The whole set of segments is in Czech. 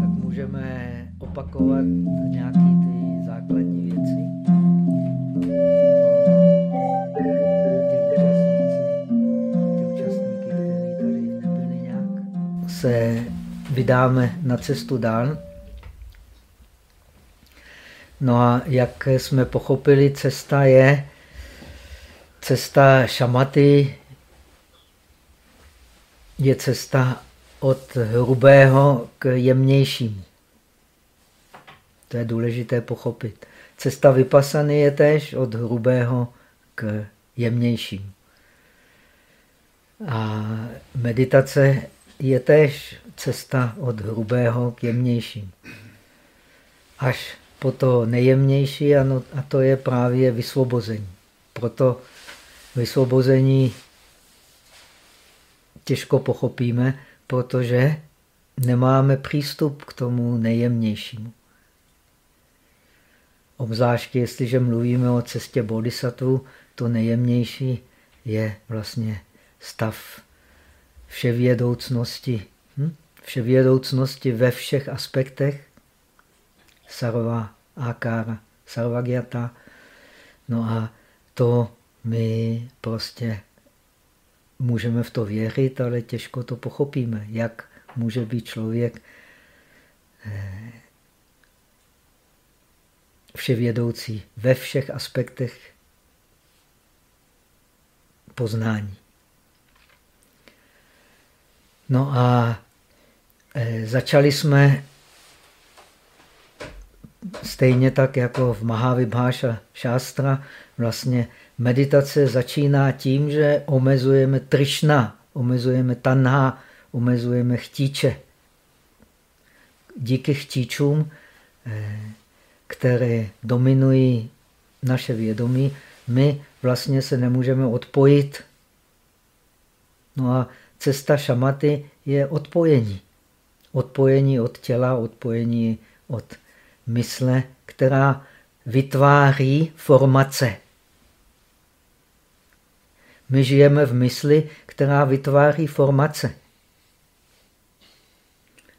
Tak můžeme opakovat nějaký ty základní věci. Ty účastníci, ty účastníky, kteří tady nebyli nějak, se vydáme na cestu dál. No a jak jsme pochopili, cesta je cesta šamaty, je cesta od hrubého k jemnějšímu. To je důležité pochopit. Cesta vypasany je též od hrubého k jemnějšímu. A meditace je též cesta od hrubého k jemnějšímu. Až po to nejjemnější, ano, a to je právě vysvobození. Proto vysvobození těžko pochopíme, protože nemáme přístup k tomu nejjemnějšímu. Obzvláště, jestliže mluvíme o cestě bodhisattva, to nejjemnější je vlastně stav vševědoucnosti. Hm? Vševědoucnosti ve všech aspektech. Sarva, akára, sarvagyata. No a to my prostě můžeme v to věřit, ale těžko to pochopíme, jak může být člověk eh, vševědoucí ve všech aspektech poznání. No a eh, začali jsme stejně tak jako v Mahavibháša šástra, vlastně meditace začíná tím, že omezujeme trišna, omezujeme tanha, omezujeme chtíče. Díky chtíčům, eh, které dominují naše vědomí, my vlastně se nemůžeme odpojit. No a cesta šamaty je odpojení. Odpojení od těla, odpojení od mysle, která vytváří formace. My žijeme v mysli, která vytváří formace,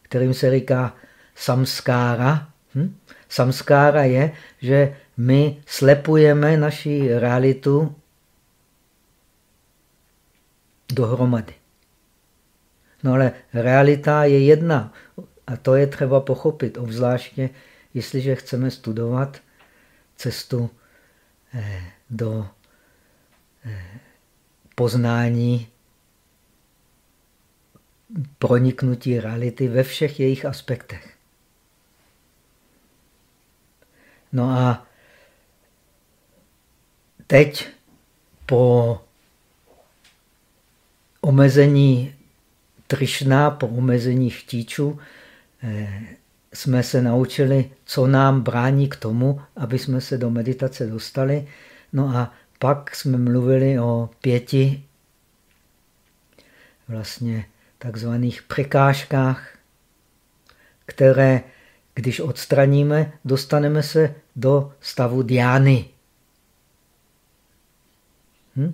kterým se říká samskára. Hm? Samskára je, že my slepujeme naši realitu dohromady. No ale realita je jedna a to je třeba pochopit, obzvláště jestliže chceme studovat cestu eh, do eh, poznání proniknutí reality ve všech jejich aspektech. No a teď po omezení trišna, po omezení chtíčů, eh, jsme se naučili, co nám brání k tomu, aby jsme se do meditace dostali. No a pak jsme mluvili o pěti vlastně takzvaných překážkách, které, když odstraníme, dostaneme se do stavu diány. Hm?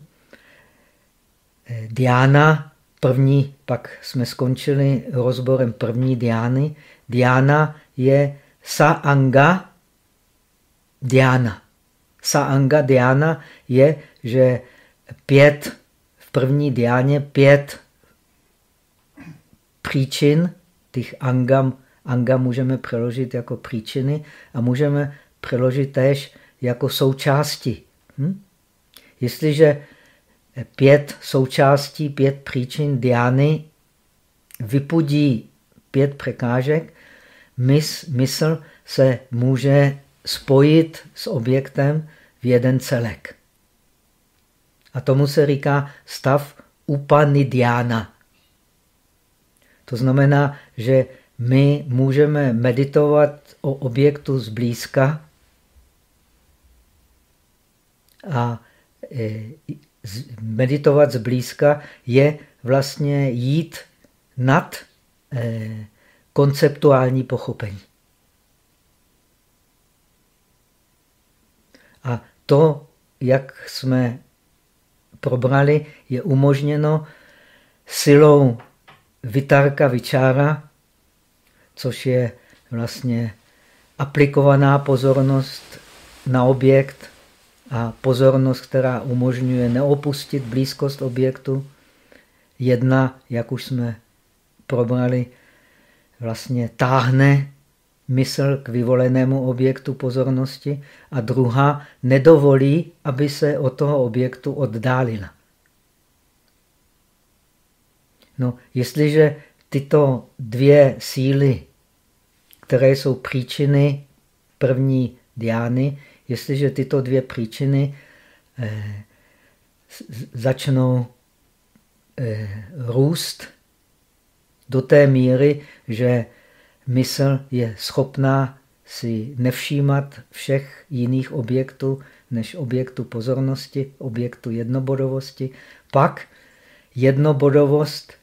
Diana, první, pak jsme skončili rozborem první diány. Diana je saanga diana. Saanga diana je, že pět v první diáně pět příčin, těch angam, anga můžeme přeložit jako příčiny a můžeme přeložit též jako součásti. Hm? Jestliže pět součástí, pět příčin diány vypudí pět překážek, mys, mysl se může spojit s objektem v jeden celek. A tomu se říká stav upanidiana. To znamená, že my můžeme meditovat o objektu zblízka a e, meditovat zblízka je vlastně jít nad e, konceptuální pochopení. A to, jak jsme probrali, je umožněno silou vitarka vyčára, což je vlastně aplikovaná pozornost na objekt a pozornost, která umožňuje neopustit blízkost objektu. Jedna, jak už jsme probrali, vlastně táhne mysl k vyvolenému objektu pozornosti a druhá nedovolí, aby se od toho objektu oddálila. No, jestliže tyto dvě síly, které jsou příčiny první diány, jestliže tyto dvě příčiny eh, začnou eh, růst do té míry, že mysl je schopná si nevšímat všech jiných objektů než objektu pozornosti, objektu jednobodovosti, pak jednobodovost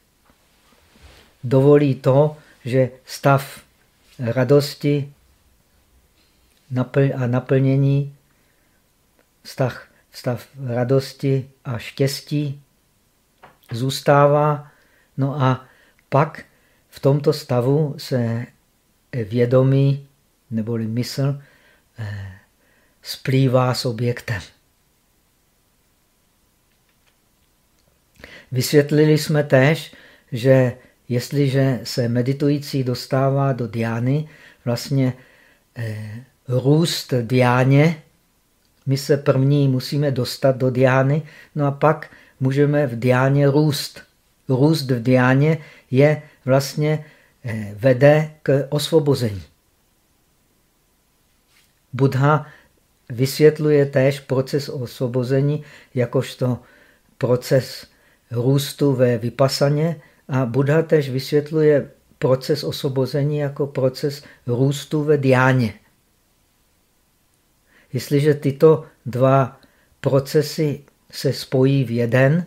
dovolí to, že stav radosti a naplnění, stav, stav radosti a štěstí zůstává. No a pak v tomto stavu se vědomí neboli mysl eh, splývá s objektem. Vysvětlili jsme též, že jestliže se meditující dostává do diány, vlastně eh, růst diáně, my se první musíme dostat do diány, no a pak můžeme v diáně růst. Růst v diáně je vlastně vede k osvobození. Buddha vysvětluje též proces osvobození jakožto proces růstu ve vypasaně a Buddha též vysvětluje proces osvobození jako proces růstu ve diáně. Jestliže tyto dva procesy se spojí v jeden,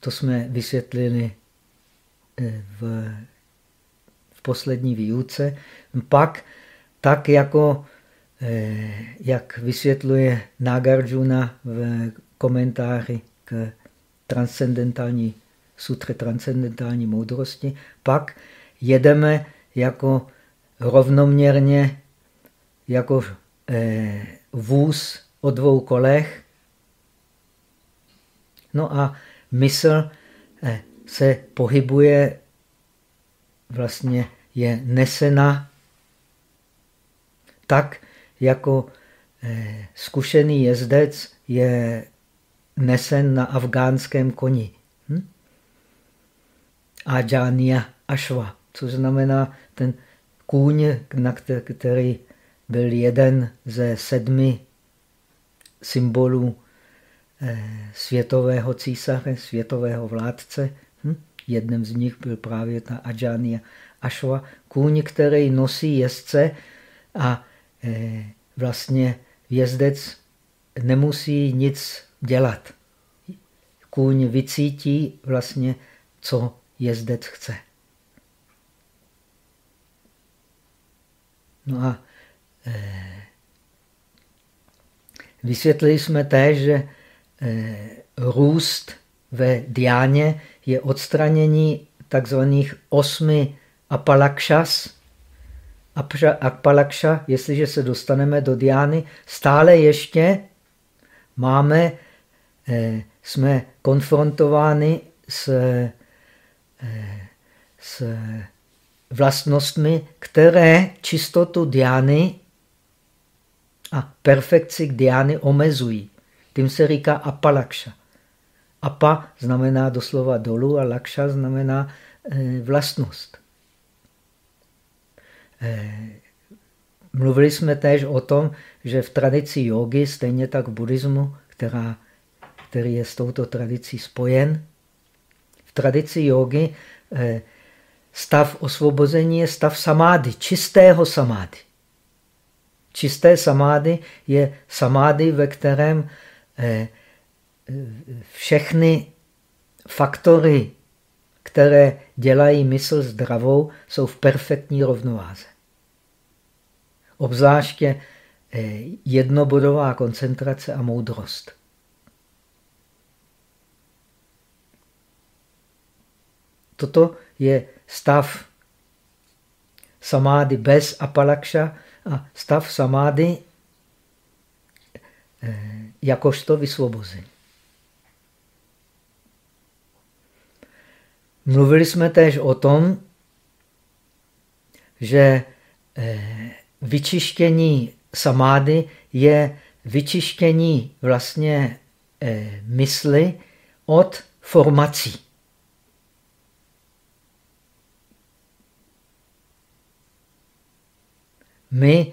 to jsme vysvětlili eh, v, v poslední výuce. Pak, tak jako eh, jak vysvětluje Nagarjuna v komentáři k transcendentální sutře transcendentální moudrosti, pak jedeme jako rovnoměrně jako eh, vůz o dvou kolech. No a mysl eh, se pohybuje, vlastně je nesena tak, jako eh, zkušený jezdec je nesen na afgánském koni. Hm? Ajania Ashwa, což znamená ten kůň, na který byl jeden ze sedmi symbolů eh, světového císaře, světového vládce. Jedním z nich byl právě ta Ajania Ashwa, kůň, který nosí jezdce a eh, vlastně jezdec nemusí nic dělat. Kůň vycítí vlastně, co jezdec chce. No a e, vysvětlili jsme též, že e, růst ve diáně je odstranění takzvaných osmi apalakšas. Apalakša, jestliže se dostaneme do diány, stále ještě máme Eh, jsme konfrontováni s, eh, s vlastnostmi, které čistotu diány a perfekci diány omezují. Tím se říká apalakša. Apa znamená doslova dolů a lakša znamená eh, vlastnost. Mluvili jsme též o tom, že v tradici jogy, stejně tak v buddhismu, která který je s touto tradicí spojen. V tradici jogy eh, stav osvobození je stav samády, čistého samády. Čisté samády je samády, ve kterém eh, všechny faktory, které dělají mysl zdravou, jsou v perfektní rovnováze. Obzvláště eh, jednobodová koncentrace a moudrost. Toto je stav samády bez apalakša a stav samády eh, jakožto vysvobození. Mluvili jsme též o tom, že eh, vyčištění samády je vyčištění vlastně eh, mysli od formací. My,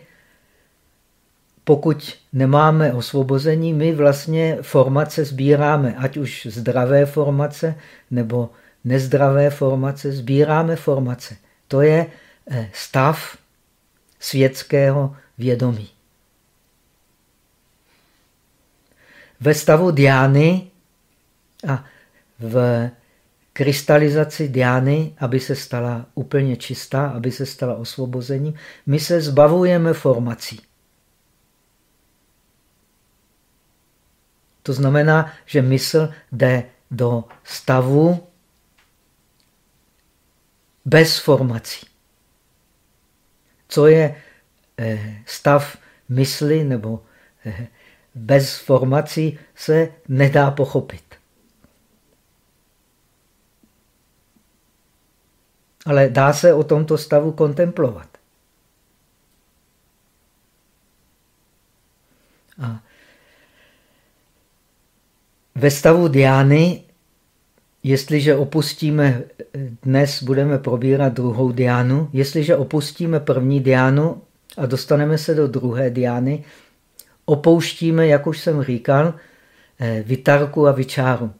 pokud nemáme osvobození, my vlastně formace sbíráme, ať už zdravé formace nebo nezdravé formace, sbíráme formace. To je eh, stav světského vědomí. Ve stavu diány a v krystalizaci diány, aby se stala úplně čistá, aby se stala osvobozením, my se zbavujeme formací. To znamená, že mysl jde do stavu bez formací. Co je eh, stav mysli nebo eh, bez formací, se nedá pochopit. Ale dá se o tomto stavu kontemplovat. A ve stavu diány Jestliže opustíme, dnes budeme probírat druhou diánu, jestliže opustíme první diánu a dostaneme se do druhé diány, opouštíme, jak už jsem říkal, eh, vytarku a vyčáru.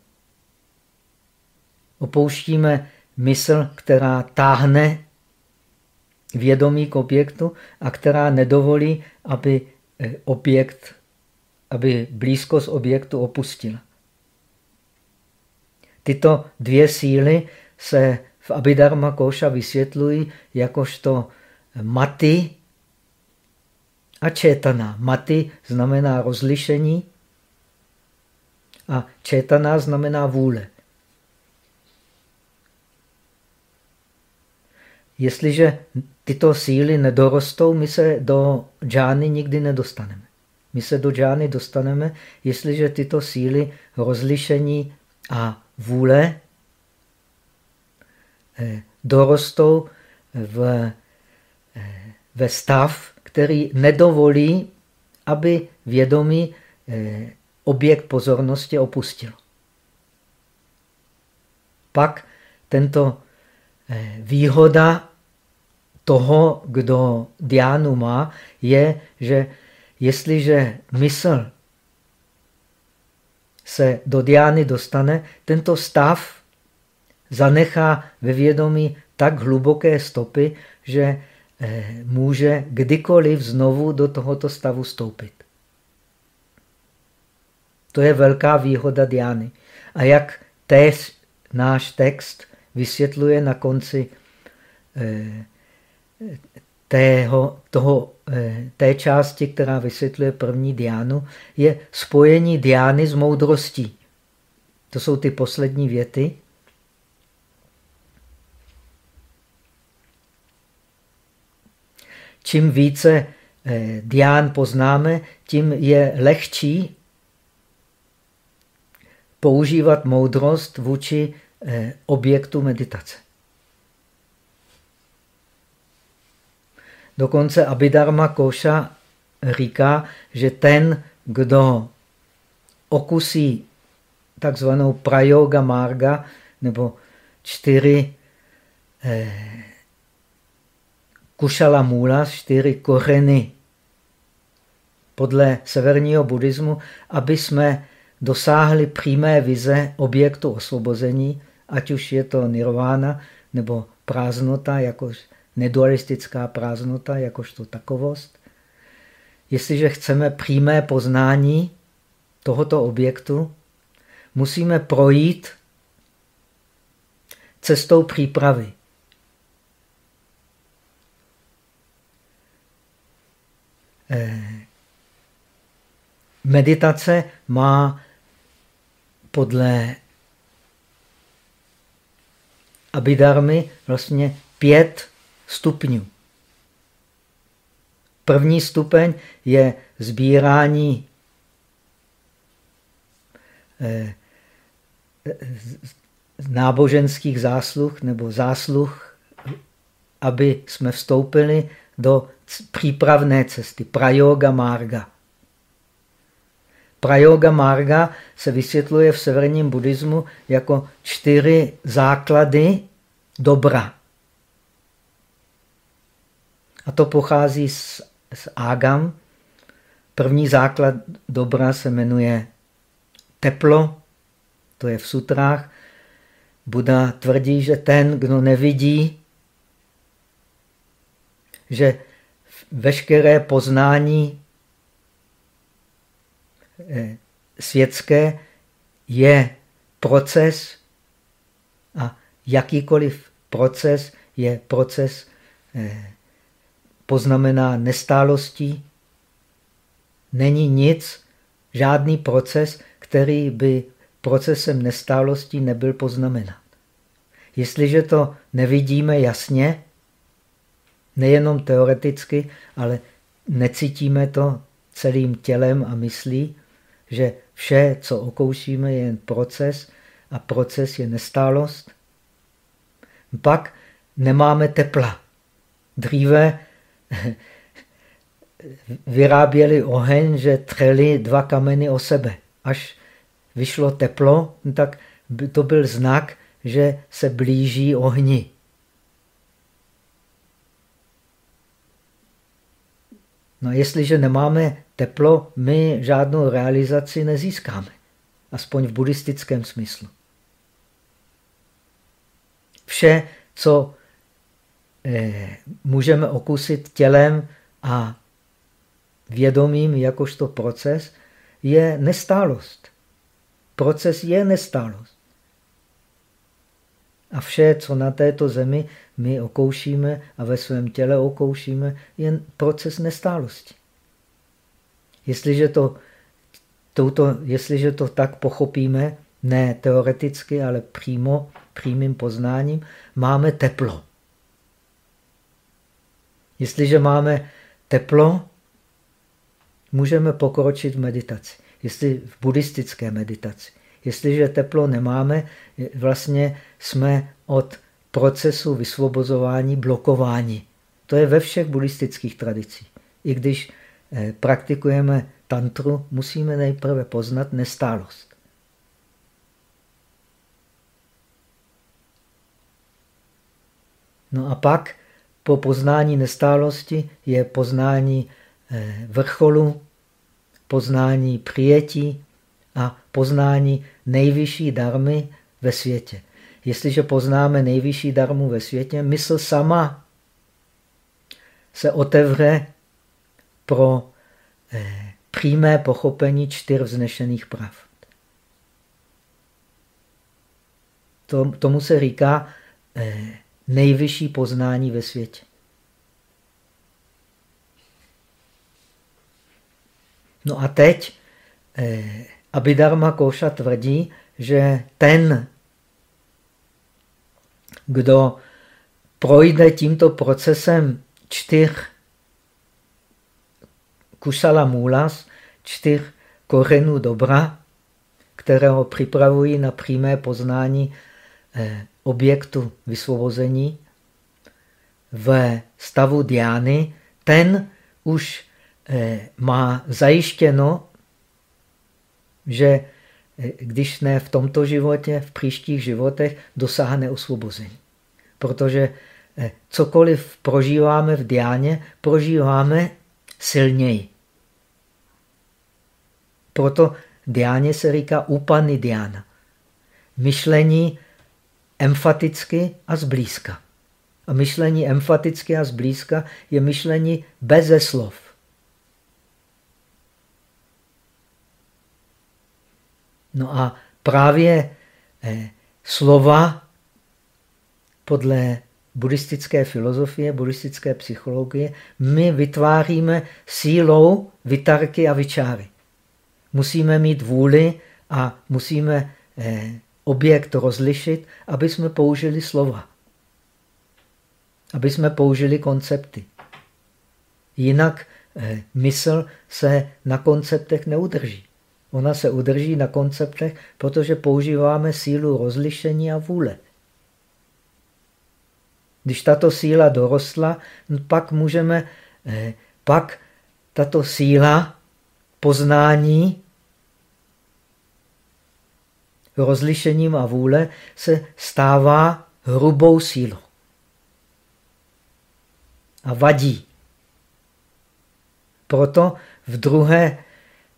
Opouštíme mysl, která táhne vědomí k objektu a která nedovolí, aby eh, objekt, aby blízkost objektu opustila. Tyto dvě síly se v Abhidharma Koša vysvětlují jakožto maty a četana. Maty znamená rozlišení a četana znamená vůle. Jestliže tyto síly nedorostou, my se do džány nikdy nedostaneme. My se do džány dostaneme, jestliže tyto síly rozlišení a vůle eh, dorostou v, eh, ve stav, který nedovolí, aby vědomí eh, objekt pozornosti opustil. Pak tento výhoda toho, kdo diánu má, je, že jestliže mysl se do diány dostane, tento stav zanechá ve vědomí tak hluboké stopy, že eh, může kdykoliv znovu do tohoto stavu stoupit. To je velká výhoda diány. A jak též náš text vysvětluje na konci eh, tého, toho, eh, té části, která vysvětluje první diánu, je spojení diány s moudrostí. To jsou ty poslední věty. Čím více eh, dián poznáme, tím je lehčí používat moudrost vůči eh, objektu meditace. Dokonce Abhidharma Koša říká, že ten, kdo okusí takzvanou prayoga marga, nebo čtyři eh, kušala mula, čtyři kořeny podle severního buddhismu, aby jsme dosáhli přímé vize objektu osvobození, ať už je to nirvana nebo prázdnota, jakož nedualistická prázdnota jakožto takovost. Jestliže chceme přímé poznání tohoto objektu, musíme projít cestou přípravy. Eh, meditace má podle abidarmy vlastně pět stupňů. První stupeň je sbírání eh, náboženských zásluh nebo zásluh, aby jsme vstoupili do přípravné cesty, prayoga marga. Prayoga marga se vysvětluje v severním buddhismu jako čtyři základy dobra. A to pochází z, z Agam. První základ dobra se jmenuje teplo, to je v sutrách. Buda tvrdí, že ten, kdo nevidí, že veškeré poznání eh, světské je proces a jakýkoliv proces je proces eh, poznamená nestálostí. Není nic, žádný proces, který by procesem nestálostí nebyl poznamenán. Jestliže to nevidíme jasně, nejenom teoreticky, ale necítíme to celým tělem a myslí, že vše, co okoušíme, je jen proces a proces je nestálost. Pak nemáme tepla. Dříve vyráběli oheň, že třeli dva kameny o sebe. Až vyšlo teplo, tak to byl znak, že se blíží ohni. No jestliže nemáme teplo, my žádnou realizaci nezískáme. Aspoň v buddhistickém smyslu. Vše, co můžeme okusit tělem a vědomím jakožto proces, je nestálost. Proces je nestálost. A vše, co na této zemi my okoušíme a ve svém těle okoušíme, je proces nestálosti. Jestliže to, touto, jestliže to tak pochopíme, ne teoreticky, ale přímo, přímým poznáním, máme teplo. Jestliže máme teplo, můžeme pokročit v meditaci. Jestli v buddhistické meditaci. Jestliže teplo nemáme, vlastně jsme od procesu vysvobozování blokování. To je ve všech buddhistických tradicích. I když eh, praktikujeme tantru, musíme nejprve poznat nestálost. No a pak po poznání nestálosti je poznání eh, vrcholu, poznání přijetí a poznání nejvyšší darmy ve světě. Jestliže poznáme nejvyšší darmu ve světě, mysl sama se otevře pro eh, přímé pochopení čtyř vznešených pravd. To, tomu se říká eh, nejvyšší poznání ve světě. No a teď eh, Abhidharma Koša tvrdí, že ten, kdo projde tímto procesem čtyř kusala mulas, čtyř kořenů dobra, které ho připravují na přímé poznání eh, objektu vysvobození v stavu diány, ten už eh, má zajištěno, že eh, když ne v tomto životě, v příštích životech dosáhne osvobození. Protože eh, cokoliv prožíváme v diáně, prožíváme silněji. Proto diáně se říká upany diána. Myšlení emfaticky a zblízka. A myšlení emfaticky a zblízka je myšlení beze slov. No a právě eh, slova podle buddhistické filozofie, buddhistické psychologie, my vytváříme sílou vitarky a vyčáry. Musíme mít vůli a musíme eh, objekt rozlišit, aby jsme použili slova. Aby jsme použili koncepty. Jinak eh, mysl se na konceptech neudrží. Ona se udrží na konceptech, protože používáme sílu rozlišení a vůle. Když tato síla dorostla, no pak můžeme, eh, pak tato síla poznání rozlišením a vůle se stává hrubou sílou. A vadí. Proto v druhé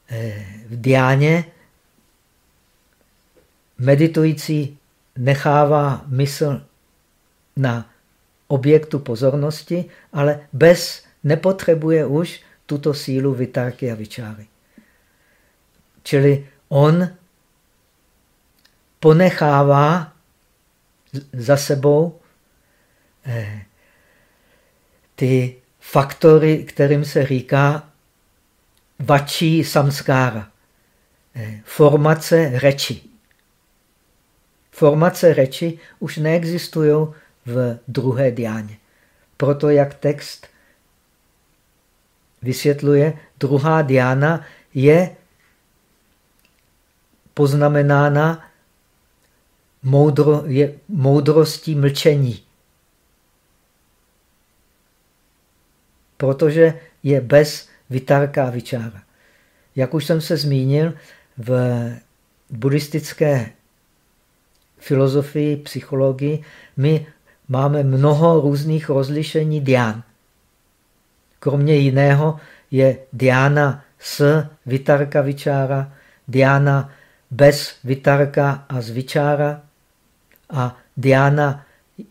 eh, v diáně meditující nechává mysl na objektu pozornosti, ale bez nepotřebuje už tuto sílu vytárky a vyčáry. Čili on ponechává za sebou eh, ty faktory, kterým se říká vačí samskára, eh, formace reči. Formace reči už neexistují v druhé diáně. Proto, jak text vysvětluje, druhá diána je poznamenána moudro, je moudrostí mlčení. Protože je bez vytárka a vyčára. Jak už jsem se zmínil, v buddhistické filozofii, psychologii, my máme mnoho různých rozlišení dián. Kromě jiného je diána s vytarka vyčára, diána bez vytarka a z vyčára a diána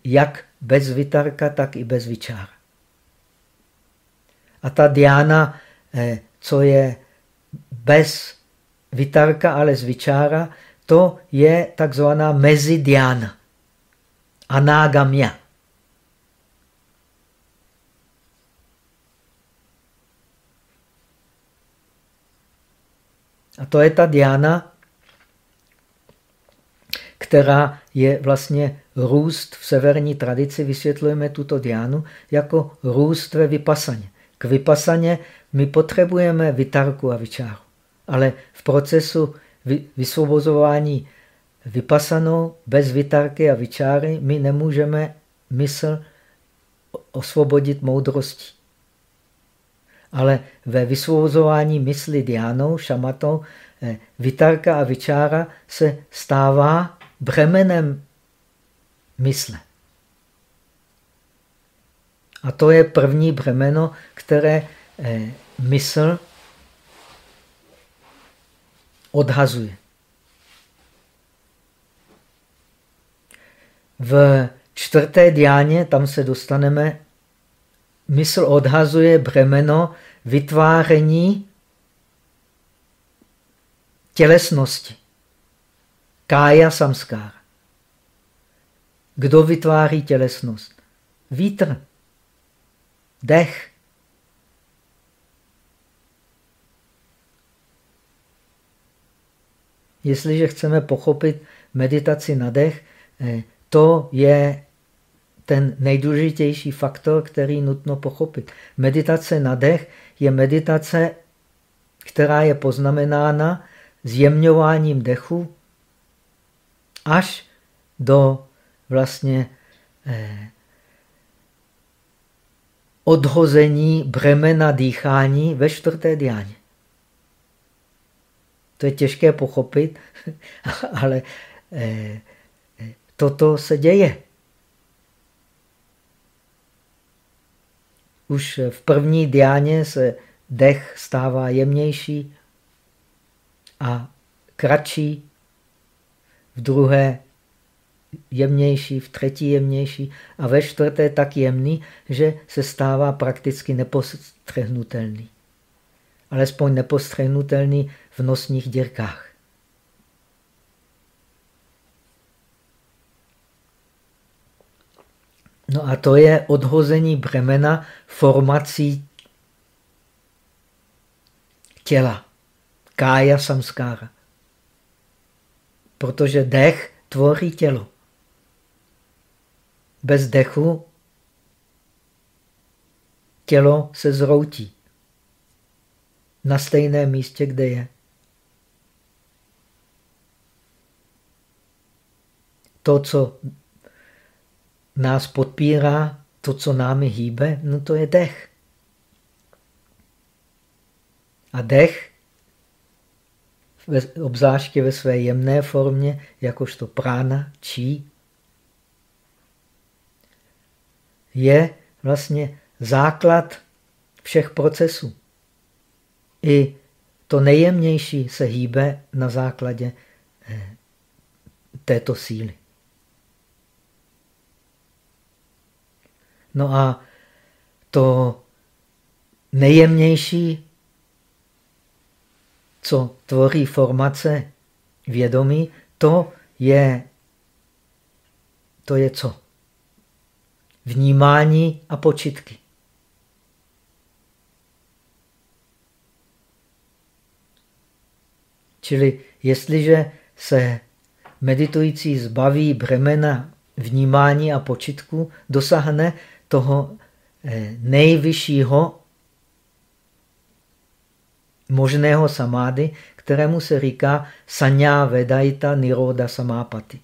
jak bez vytarka, tak i bez vyčára. A ta diána, eh, co je bez vytarka, ale z vyčára, to je takzvaná mezidiána. Anágamia. A to je ta diána, která je vlastně růst v severní tradici. Vysvětlujeme tuto diánu jako růst ve vypasaně. K vypasaně my potřebujeme vytarku a vyčáru. Ale v procesu vysvobozování vypasanou bez vytarky a vyčáry my nemůžeme mysl osvobodit moudrostí. Ale ve vysvobozování mysli diánou, šamatou, eh, vytarka a vyčára se stává bremenem mysle. A to je první bremeno, které eh, mysl odhazuje. V čtvrté diáně, tam se dostaneme, mysl odhazuje bremeno vytváření tělesnosti. Kája samskára. Kdo vytváří tělesnost? Vítr, dech. Jestliže chceme pochopit meditaci na dech, eh, to je ten nejdůležitější faktor, který nutno pochopit. Meditace na dech je meditace, která je poznamenána zjemňováním dechu až do vlastně eh, odhození bremena dýchání ve čtvrté diáně. To je těžké pochopit, ale eh, toto se děje. Už v první diáně se dech stává jemnější a kratší, v druhé jemnější, v třetí jemnější a ve čtvrté tak jemný, že se stává prakticky nepostřehnutelný. Alespoň nepostřehnutelný v nosních dírkách. No a to je odhození bremena formací těla. Kája samskára. Protože dech tvoří tělo. Bez dechu tělo se zroutí na stejném místě, kde je. To, co nás podpírá, to, co námi hýbe, no to je dech. A dech, obzvláště ve své jemné formě, jakožto prána, čí, je vlastně základ všech procesů. I to nejjemnější se hýbe na základě eh, této síly. No a to nejjemnější, co tvoří formace vědomí, to je, to je co? Vnímání a počitky. Čili jestliže se meditující zbaví bremena vnímání a počitku, dosáhne toho eh, nejvyššího možného samády, kterému se říká sanya vedaita niroda samápati.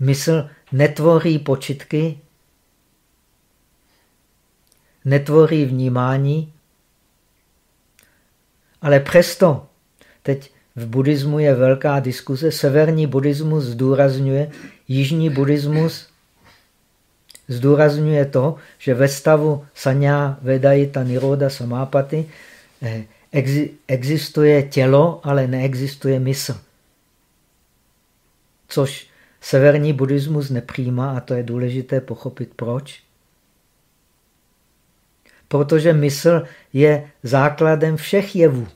Mysl netvoří počitky, netvoří vnímání, ale přesto, teď v buddhismu je velká diskuze, severní buddhismus zdůrazňuje, jižní buddhismus zdůrazňuje to, že ve stavu sanya vedaita niroda samápaty existuje tělo, ale neexistuje mysl. Což severní buddhismus nepřijímá a to je důležité pochopit proč. Protože mysl je základem všech jevů.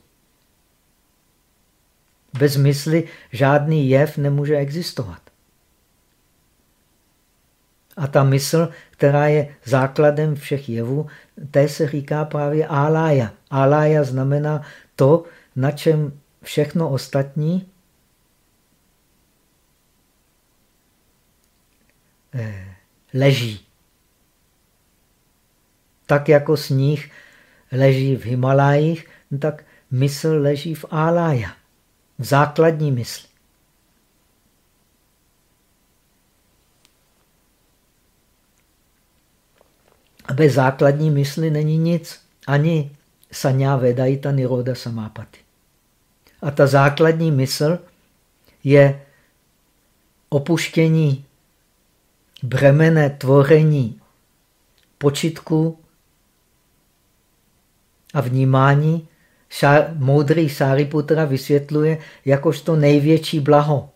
Bez mysli žádný jev nemůže existovat. A ta mysl, která je základem všech jevů, té se říká právě álája. Álája znamená to, na čem všechno ostatní eh, leží. Tak jako sníh leží v Himalajích, tak mysl leží v álája, v základní mysli. Bez základní mysli není nic. Ani sanya vedaita niroda samápati. A ta základní mysl je opuštění bremene tvoření počitku a vnímání. Moudrý Sáriputra vysvětluje jakožto největší blaho.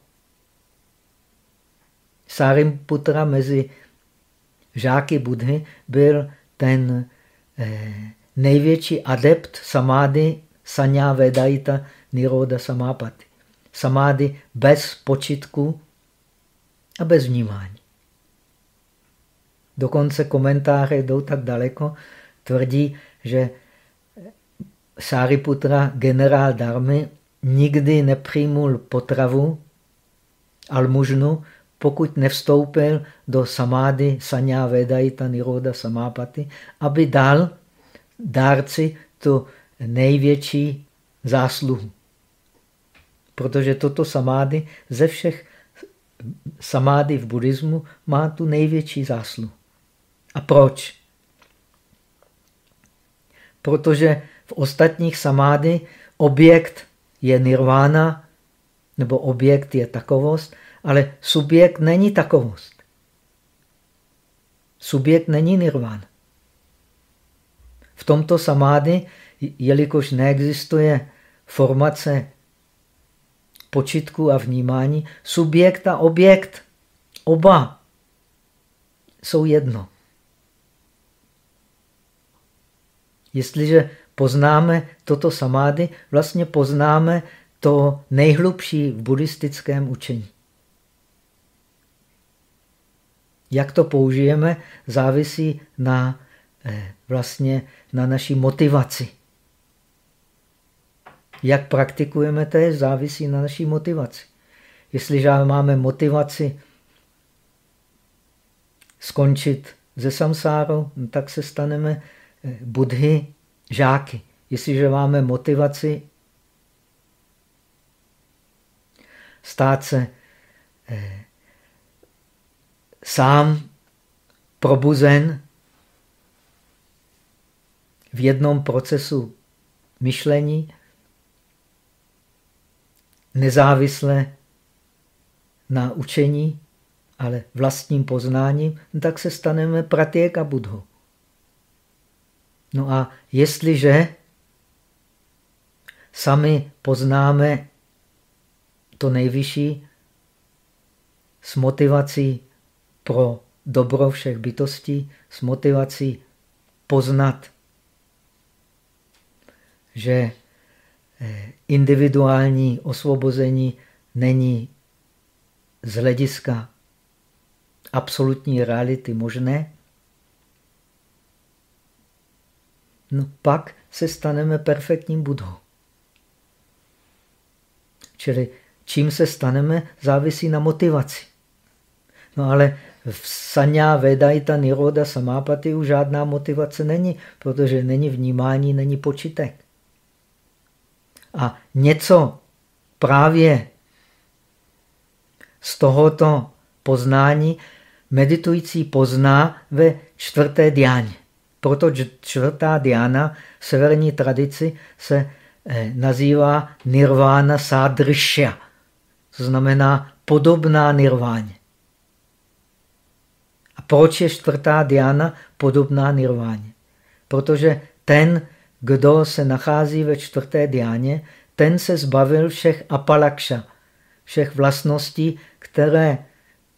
Sáriputra mezi žáky Budhy byl ten eh, největší adept samády sanya vedaita niroda samápati. Samády bez počitku a bez vnímání. Dokonce komentáře jdou tak daleko, tvrdí, že Sáriputra, generál Darmy, nikdy nepřijmul potravu, almužnu, pokud nevstoupil do samády sanya vedaita niroda samápaty, aby dal dárci tu největší zásluhu. Protože toto samády ze všech samády v buddhismu má tu největší zásluhu. A proč? Protože v ostatních samády objekt je nirvana, nebo objekt je takovost, ale subjekt není takovost. Subjekt není nirvana. V tomto samády, jelikož neexistuje formace počitku a vnímání, subjekt a objekt, oba jsou jedno. Jestliže poznáme toto samády, vlastně poznáme to nejhlubší v buddhistickém učení. Jak to použijeme, závisí na, eh, vlastně na naší motivaci. Jak praktikujeme, je závisí na naší motivaci. Jestliže máme motivaci skončit ze samsáru, no tak se staneme eh, budhy, žáky. Jestliže máme motivaci stát se eh, sám probuzen v jednom procesu myšlení, nezávisle na učení, ale vlastním poznáním, tak se staneme pratěka budho. No a jestliže sami poznáme to nejvyšší s motivací pro dobro všech bytostí, s motivací poznat, že eh, individuální osvobození není z hlediska absolutní reality možné, no pak se staneme perfektním budhou. Čili čím se staneme, závisí na motivaci. No ale v Sanya, Vedaita, Niroda, Samápaty už žádná motivace není, protože není vnímání, není počitek. A něco právě z tohoto poznání meditující pozná ve čtvrté diáně. Proto čtvrtá diána v severní tradici se eh, nazývá nirvana sadrishya. To znamená podobná nirváně. Proč je čtvrtá diána podobná nirváně? Protože ten, kdo se nachází ve čtvrté diáně, ten se zbavil všech apalakša, všech vlastností, které,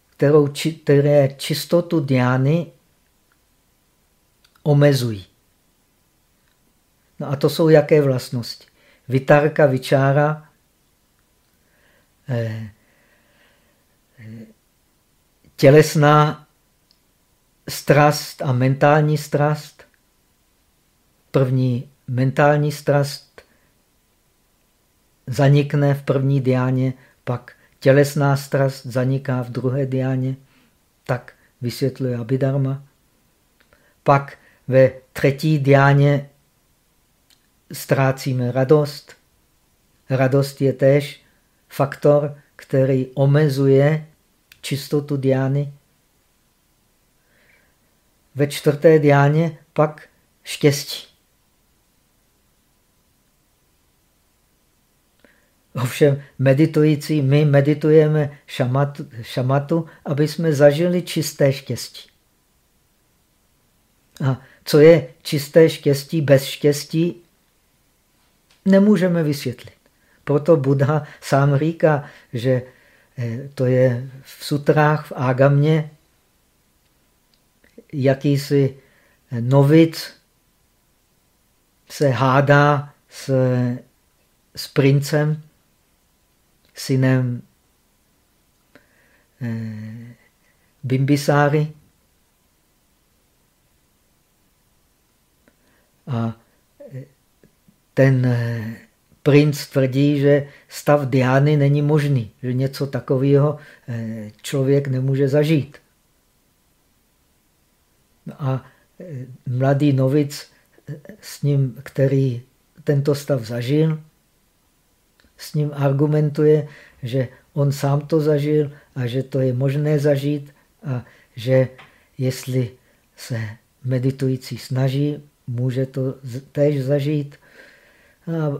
kterou, které čistotu diány omezují. No a to jsou jaké vlastnosti? Vitarka, vyčára, eh, eh, tělesná strast a mentální strast. První mentální strast zanikne v první diáně, pak tělesná strast zaniká v druhé diáně, tak vysvětluje Abhidharma. Pak ve třetí diáně ztrácíme radost. Radost je též faktor, který omezuje čistotu diány. Ve čtvrté diáně pak štěstí. Ovšem meditující, my meditujeme šamatu, šamatu, aby jsme zažili čisté štěstí. A co je čisté štěstí bez štěstí, nemůžeme vysvětlit. Proto Buddha sám říká, že eh, to je v sutrách, v ágamě, jakýsi novic se hádá s, s princem, synem eh, Bimbisáry. A eh, ten eh, princ tvrdí, že stav diány není možný, že něco takového člověk nemůže zažít. A mladý novic s ním, který tento stav zažil, s ním argumentuje, že on sám to zažil a že to je možné zažít a že jestli se meditující snaží, může to též zažít.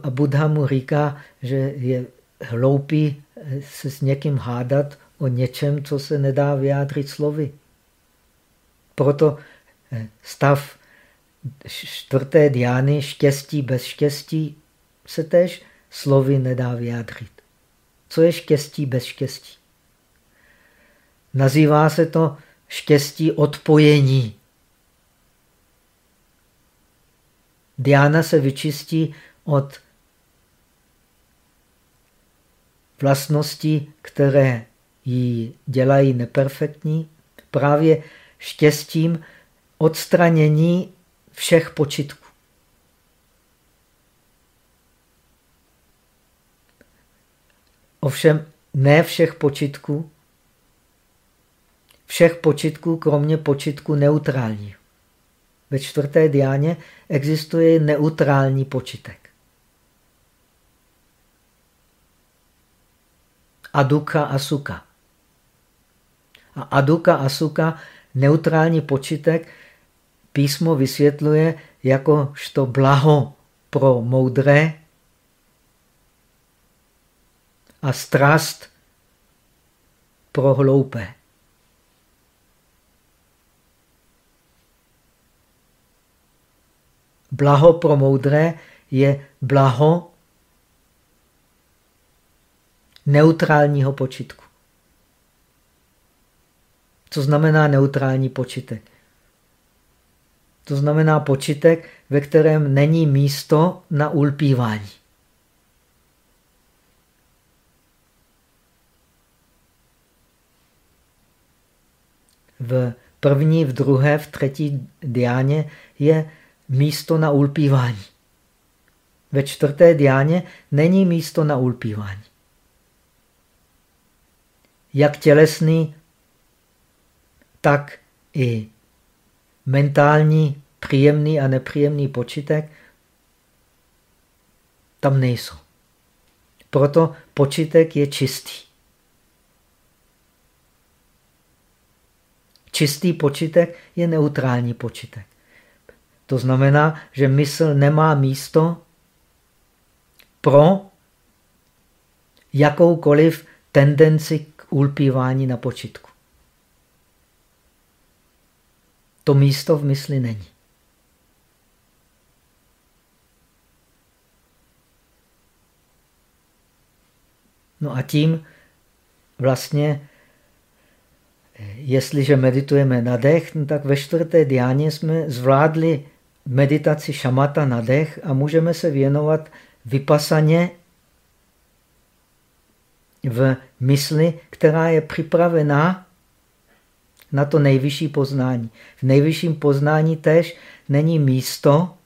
A Buddha mu říká, že je hloupý se s někým hádat o něčem, co se nedá vyjádřit slovy. Proto stav čtvrté diány, štěstí bez štěstí, se tež slovy nedá vyjádřit. Co je štěstí bez štěstí? Nazývá se to štěstí odpojení. Diana se vyčistí od vlastností, které ji dělají neperfektní, právě štěstím odstranění všech počitků. Ovšem ne všech počitků, všech počitků, kromě počitku neutrálního. Ve čtvrté diáně existuje neutrální počitek. Aduka a suka. A aduka a suka, neutrální počitek, písmo vysvětluje jakožto blaho pro moudré a strast pro hloupé. Blaho pro moudré je blaho neutrálního počitku. Co znamená neutrální počitek? To znamená počitek, ve kterém není místo na ulpívání. V první, v druhé, v třetí diáně je místo na ulpívání. Ve čtvrté diáně není místo na ulpívání. Jak tělesný, tak i mentální, příjemný a nepříjemný počitek tam nejsou. Proto počitek je čistý. Čistý počitek je neutrální počitek. To znamená, že mysl nemá místo pro jakoukoliv tendenci k ulpívání na počitku. To místo v mysli není. No a tím vlastně, jestliže meditujeme na dech, no tak ve čtvrté diáně jsme zvládli meditaci šamata na dech a můžeme se věnovat vypasaně v mysli, která je připravená na to nejvyšší poznání. V nejvyšším poznání tež není místo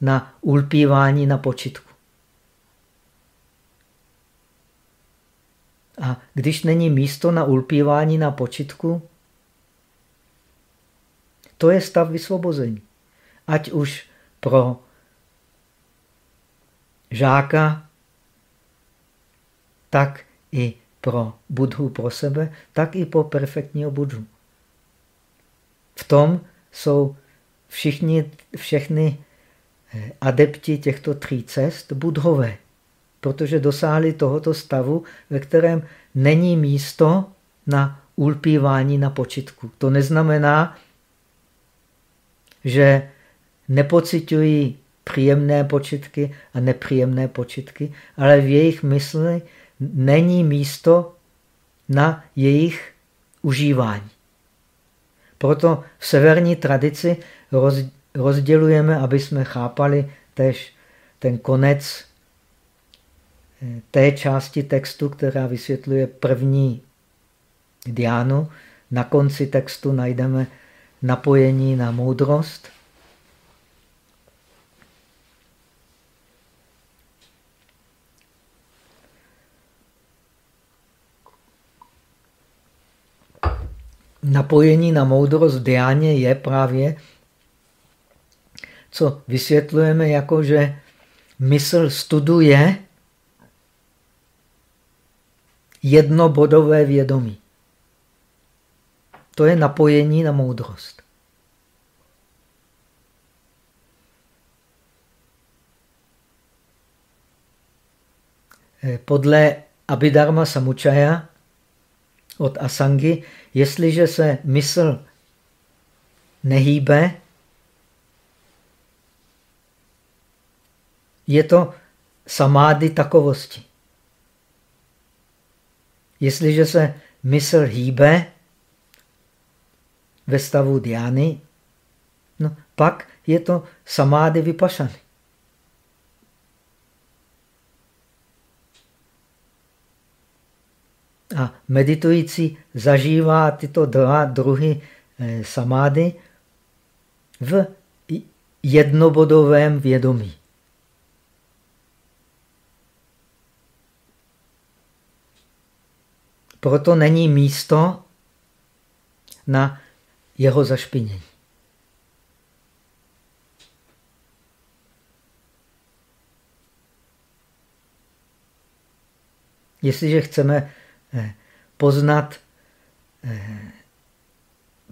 na ulpívání na počitku. A když není místo na ulpívání na počitku, to je stav vysvobození. Ať už pro žáka, tak i pro budhu pro sebe, tak i pro perfektního budhu. V tom jsou všichni, všechny eh, adepti těchto tří cest budhové, protože dosáhli tohoto stavu, ve kterém není místo na ulpívání na počitku. To neznamená, že nepocitují příjemné počitky a nepříjemné počitky, ale v jejich mysli není místo na jejich užívání. Proto v severní tradici rozdělujeme, aby jsme chápali tež ten konec eh, té části textu, která vysvětluje první diánu. Na konci textu najdeme napojení na moudrost. Napojení na moudrost v diáně je právě, co vysvětlujeme jako, že mysl studuje jednobodové vědomí. To je napojení na moudrost. Eh, podle Abhidharma Samučaja od Asangy, jestliže se mysl nehýbe, je to samády takovosti. Jestliže se mysl hýbe, ve stavu diány, no, pak je to samády vypašany. A meditující zažívá tyto dva druhy eh, samády v jednobodovém vědomí. proto není místo na jeho zašpinění. Jestliže chceme poznat eh,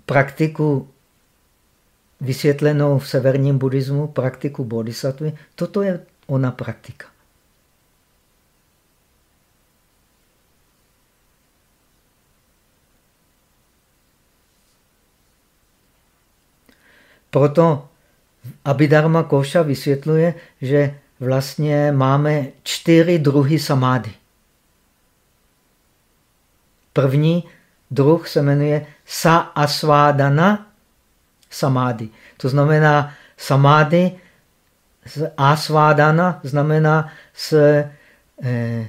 praktiku vysvětlenou v severním buddhismu, praktiku bodhisattvy, toto je ona praktika. Proto Abhidharma Koša vysvětluje, že vlastně máme čtyři druhy samády. První druh se jmenuje sa asvádana samády. To znamená samády, asvádana znamená s, eh, eh,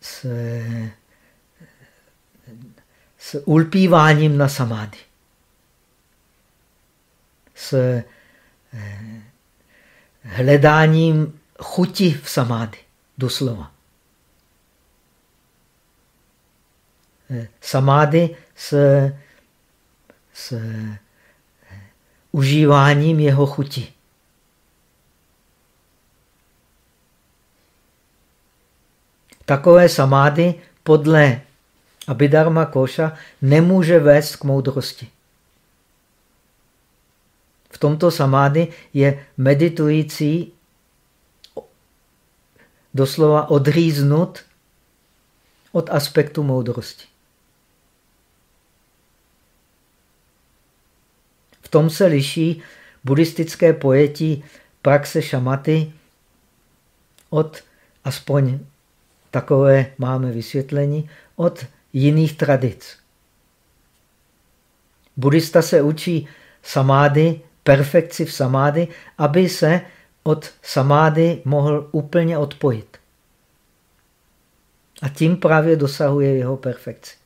s, s ulpíváním na samády. S eh, hledáním chuti v samády, doslova. Samády s, s eh, užíváním jeho chuti. Takové samády podle Abhidharma Koša nemůže vést k moudrosti. V tomto samády je meditující doslova odříznut od aspektu moudrosti. Tom se liší buddhistické pojetí praxe šamaty od, aspoň takové máme vysvětlení, od jiných tradic. Buddhista se učí samády, perfekci v samády, aby se od samády mohl úplně odpojit. A tím právě dosahuje jeho perfekci.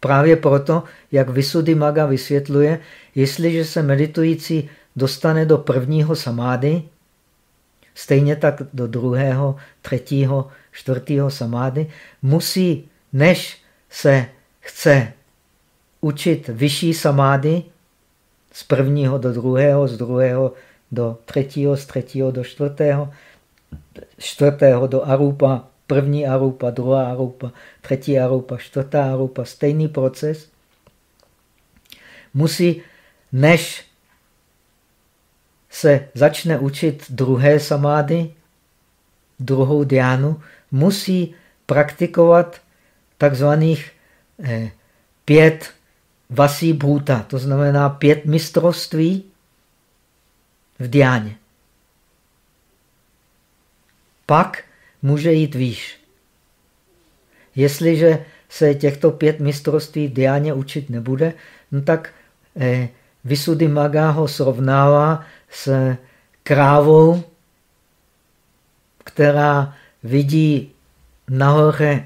Právě proto, jak Maga vysvětluje, jestliže se meditující dostane do prvního samády, stejně tak do druhého, třetího, čtvrtého samády, musí, než se chce učit vyšší samády, z prvního do druhého, z druhého do třetího, z třetího do čtvrtého, čtvrtého do arupa, První arupa, druhá arupa, třetí arupa, čtvrtá arupa, stejný proces. Musí, než se začne učit druhé samády, druhou diánu, musí praktikovat takzvaných eh, pět vasí bhuta, to znamená pět mistrovství v diáně. Pak může jít výš. Jestliže se těchto pět mistrovství diáně učit nebude, no tak eh, Maga ho srovnává s krávou, která vidí nahoře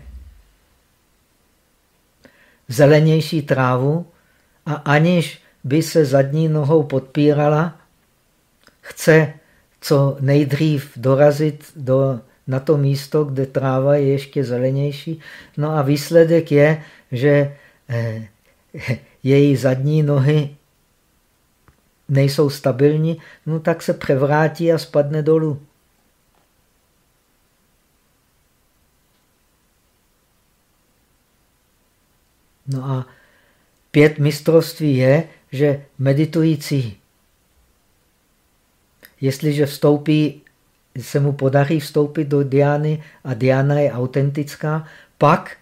zelenější trávu a aniž by se zadní nohou podpírala, chce co nejdřív dorazit do na to místo, kde tráva je ještě zelenější. No a výsledek je, že eh, její zadní nohy nejsou stabilní, no tak se převrátí a spadne dolů. No a pět mistrovství je, že meditující, jestliže vstoupí se mu podaří vstoupit do diány a diána je autentická, pak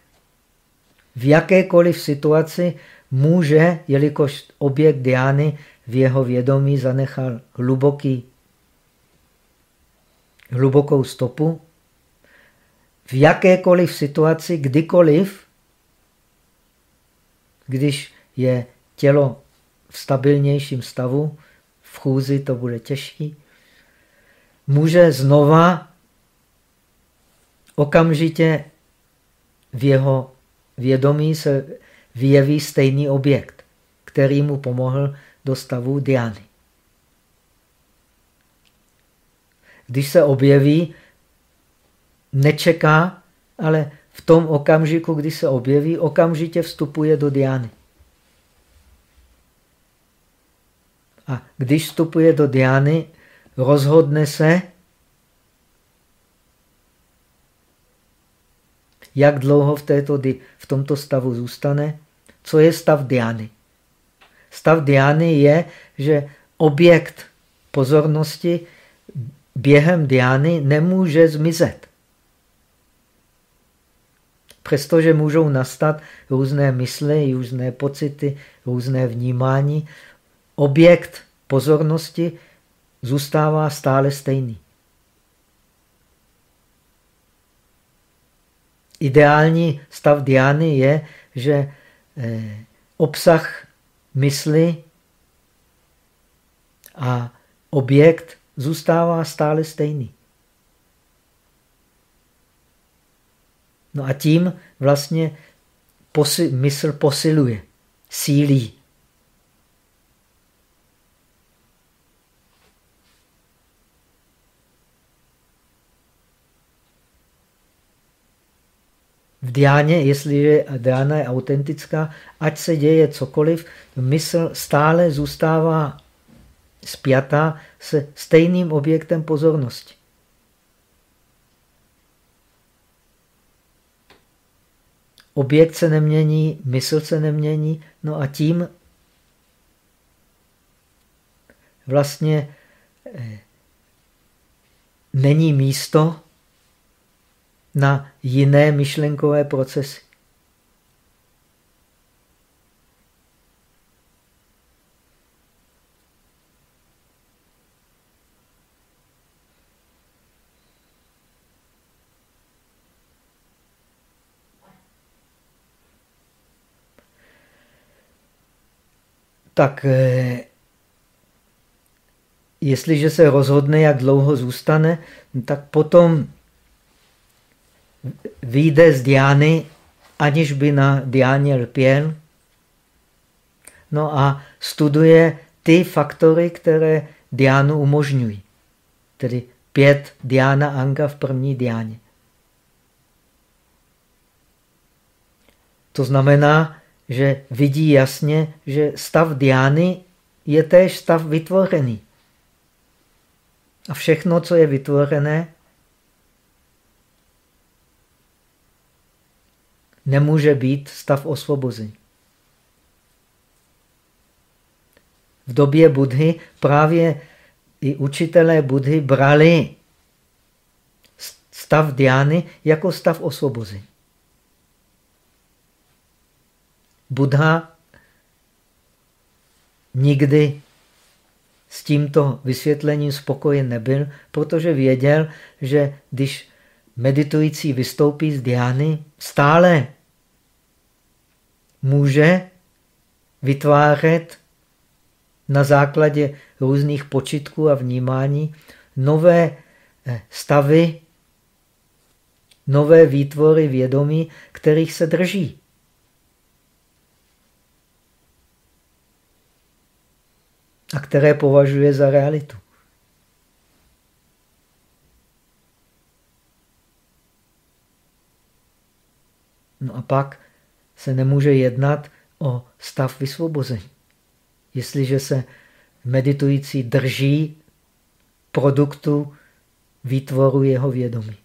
v jakékoliv situaci může, jelikož objekt diány v jeho vědomí zanechal hluboký, hlubokou stopu, v jakékoliv situaci, kdykoliv, když je tělo v stabilnějším stavu, v chůzi to bude těžší, může znova okamžitě v jeho vědomí se vyjeví stejný objekt, který mu pomohl do stavu diány. Když se objeví, nečeká, ale v tom okamžiku, kdy se objeví, okamžitě vstupuje do diány. A když vstupuje do diány, rozhodne se, jak dlouho v, této, v tomto stavu zůstane. Co je stav diány? Stav diány je, že objekt pozornosti během diány nemůže zmizet. Přestože můžou nastat různé mysli, různé pocity, různé vnímání, objekt pozornosti zůstává stále stejný. Ideální stav diány je, že eh, obsah mysli a objekt zůstává stále stejný. No a tím vlastně posi mysl posiluje, sílí. V diáně, jestliže diána je autentická, ať se děje cokoliv, mysl stále zůstává spjatá se stejným objektem pozornosti. Objekt se nemění, mysl se nemění, no a tím vlastně eh, není místo na jiné myšlenkové procesy. tak eh, jestliže se rozhodne, jak dlouho zůstane, tak potom vyjde z diány, aniž by na diáně lpěl. No a studuje ty faktory, které diánu umožňují. Tedy pět diána anga v první diáně. To znamená, že vidí jasně, že stav diány je též stav vytvořený. A všechno, co je vytvořené, nemůže být stav osvobození. V době Budhy právě i učitelé Budhy brali stav diány jako stav osvobození. Buddha nikdy s tímto vysvětlením spokojen nebyl, protože věděl, že když meditující vystoupí z diány, stále může vytvářet na základě různých počitků a vnímání nové eh, stavy, nové výtvory vědomí, kterých se drží. A které považuje za realitu. No a pak se nemůže jednat o stav vysvobození. Jestliže se meditující drží produktu výtvoru jeho vědomí.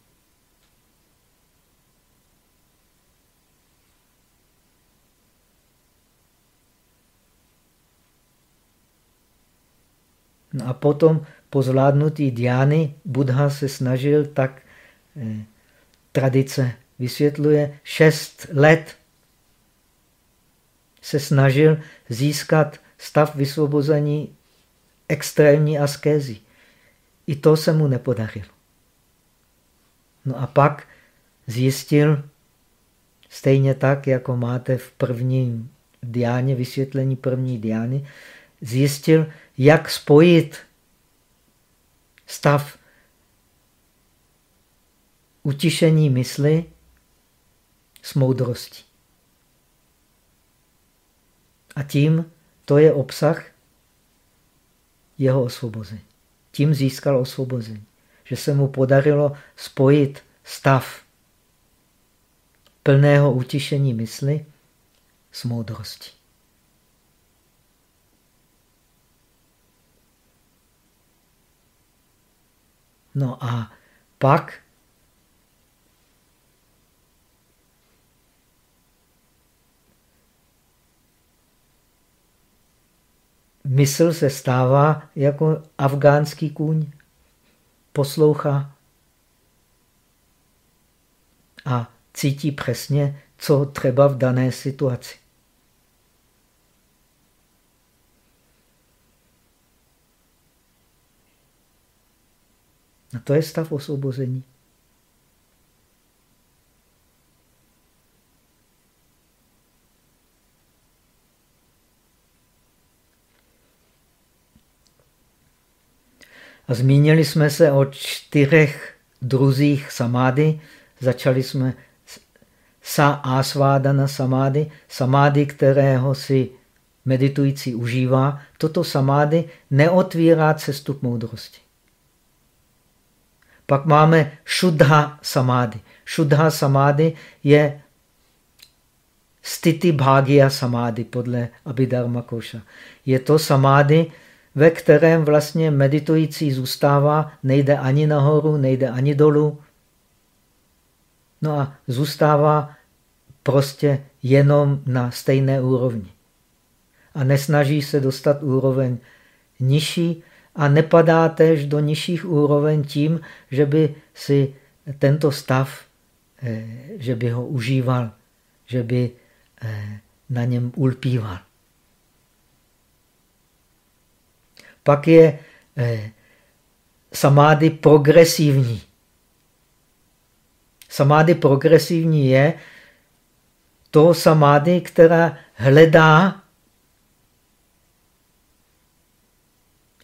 No a potom po zvládnutí diány Buddha se snažil tak eh, tradice vysvětluje, šest let se snažil získat stav vysvobození extrémní askézy. I to se mu nepodařilo. No a pak zjistil, stejně tak, jako máte v prvním diáně, vysvětlení první diány, zjistil, jak spojit stav utišení mysli s moudrostí. A tím to je obsah jeho osvobození. Tím získal osvobození. Že se mu podarilo spojit stav plného utišení mysli s moudrostí. No a pak mysl se stává jako afgánský kůň. Poslouchá a cítí přesně, co třeba v dané situaci. A to je stav osvobození. Zmínili jsme se o čtyřech druzích samády. Začali jsme sa asvádana samády, samády, kterého si meditující užívá. Toto samády neotvírá cestu k moudrosti. Pak máme šudha samády. Šudha samády je stity bhagia samády podle Abhidharma Koša. Je to samády, ve kterém vlastně meditující zůstává, nejde ani nahoru, nejde ani dolů. No a zůstává prostě jenom na stejné úrovni. A nesnaží se dostat úroveň nižší a nepadá též do nižších úroveň tím, že by si tento stav, eh, že by ho užíval, že by eh, na něm ulpíval. Pak je eh, samády progresivní. Samády progresivní je to samády, která hledá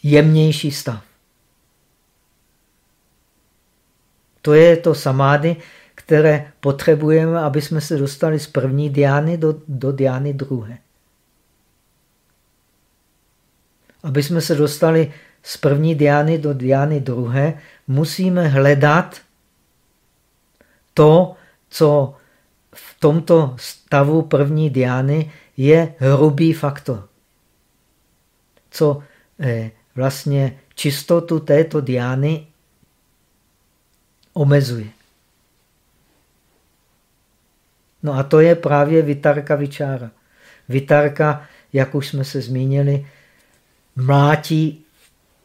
jemnější stav. To je to samády, které potřebujeme, aby jsme se dostali z první diány do, do diány druhé. Aby jsme se dostali z první diány do diány druhé, musíme hledat to, co v tomto stavu první diány je hrubý faktor. Co eh, vlastně čistotu této diány omezuje. No a to je právě vitarka vyčára. Vitarka, jak už jsme se zmínili, mlátí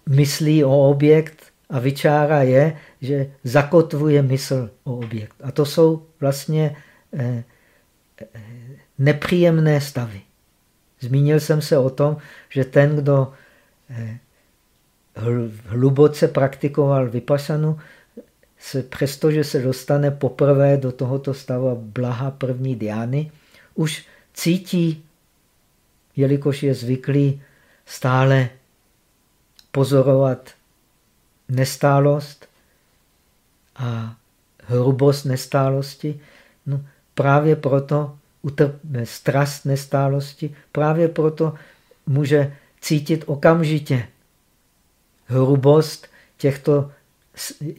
myslí o objekt a vyčára je, že zakotvuje mysl o objekt. A to jsou vlastně eh, eh, nepříjemné stavy. Zmínil jsem se o tom, že ten, kdo eh, hluboce praktikoval vypasanu, se, přestože se dostane poprvé do tohoto stavu blaha první diány, už cítí, jelikož je zvyklý stále pozorovat nestálost a hrubost nestálosti, no právě proto utrpne strast nestálosti, právě proto může cítit okamžitě hrubost těchto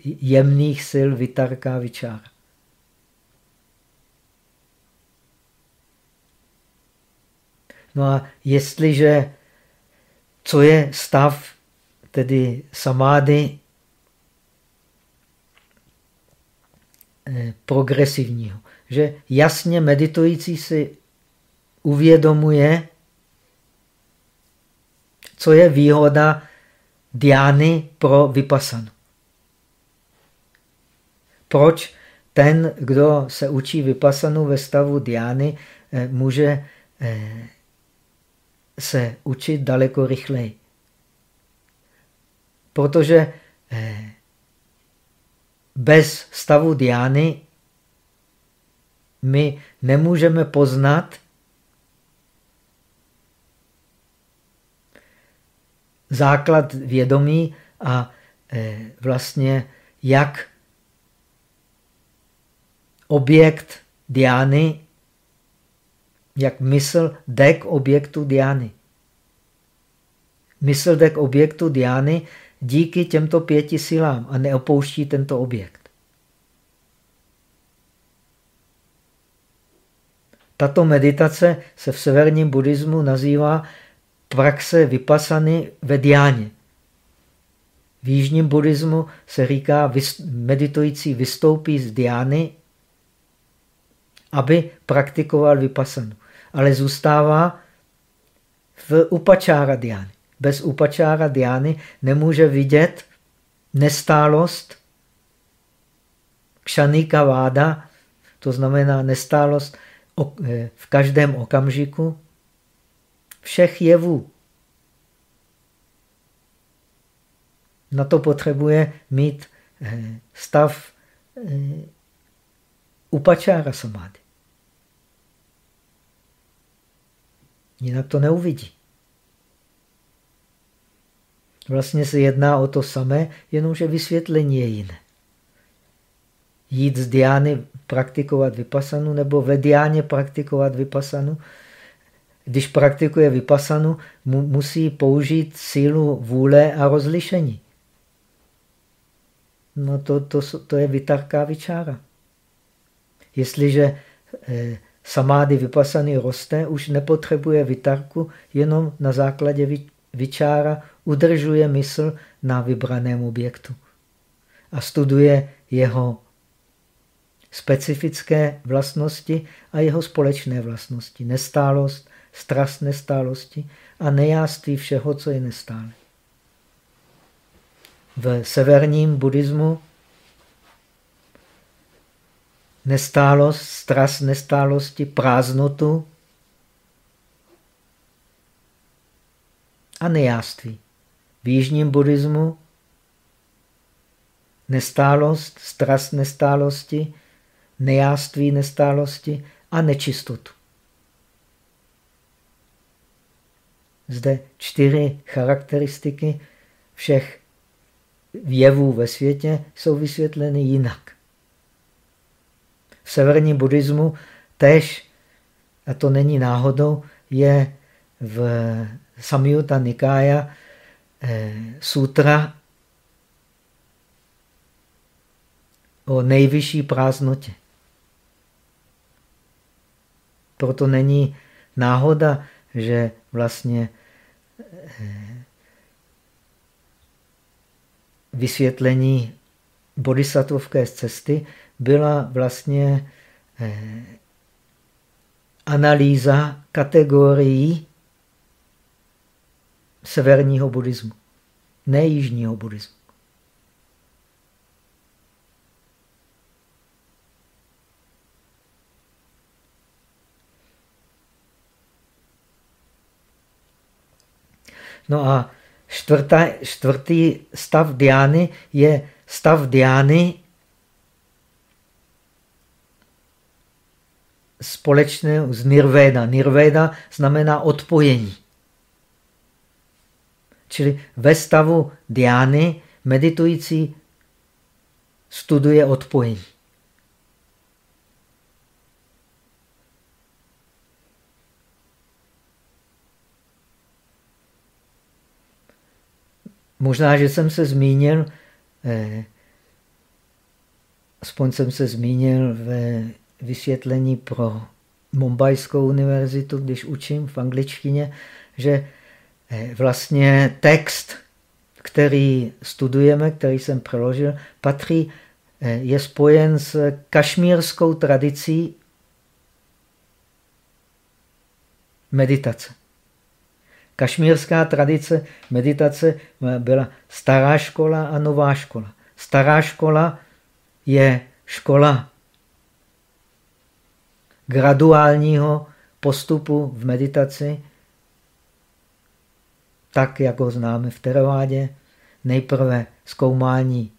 jemných sil vitarka vyčára. No a jestliže, co je stav tedy samády eh, progresivního, že jasně meditující si uvědomuje, co je výhoda diány pro vypasanu. Proč ten, kdo se učí vypasanu ve stavu diány, eh, může eh, se učit daleko rychleji? Protože eh, bez stavu diány my nemůžeme poznat základ vědomí a e, vlastně jak objekt diány, jak mysl dek objektu diány. Mysl dek objektu diány díky těmto pěti silám a neopouští tento objekt. Tato meditace se v severním buddhismu nazývá praxe vypasany ve diáně. V jižním buddhismu se říká, meditující vystoupí z diány, aby praktikoval vypasanu. Ale zůstává v upačára diány. Bez upačára diány nemůže vidět nestálost kšanika váda, to znamená nestálost eh, v každém okamžiku všech jevů. Na to potřebuje mít eh, stav eh, upačára samády. Jinak to neuvidí. Vlastně se jedná o to samé, jenomže vysvětlení je jiné. Jít z diány praktikovat vypasanu nebo ve diáně praktikovat vypasanu. Když praktikuje vypasanu, mu, musí použít sílu vůle a rozlišení. No to, to, to je vytarká vyčára. Jestliže eh, samády vypasany roste, už nepotřebuje vytarku, jenom na základě vyčára udržuje mysl na vybraném objektu a studuje jeho specifické vlastnosti a jeho společné vlastnosti. Nestálost, strast nestálosti a nejáství všeho, co je nestále. V severním buddhismu nestálost, strast nestálosti, prázdnotu a nejáství. V jižním buddhismu nestálost, strast nestálosti, nejáství nestálosti a nečistotu. Zde čtyři charakteristiky všech jevů ve světě jsou vysvětleny jinak. V severním buddhismu tež, a to není náhodou, je v Samyutta Nikája eh, sutra o nejvyšší prázdnotě. Proto není náhoda, že vlastně eh, vysvětlení bodhisattvovské cesty byla vlastně eh, analýza kategorií severního buddhismu, ne jižního buddhismu. No a čtvrtá, čtvrtý stav diány je stav diány společného z nirvéda. Nirvéda znamená odpojení. Čili ve stavu diány meditující studuje odpojení. Možná, že jsem se zmínil, eh, aspoň jsem se zmínil ve vysvětlení pro Mumbajskou univerzitu, když učím v angličtině, že eh, vlastně text, který studujeme, který jsem přeložil, patří, eh, je spojen s kašmírskou tradicí meditace. Kašmírská tradice meditace byla stará škola a nová škola. Stará škola je škola graduálního postupu v meditaci, tak, jak ho známe v teravádě. Nejprve zkoumání,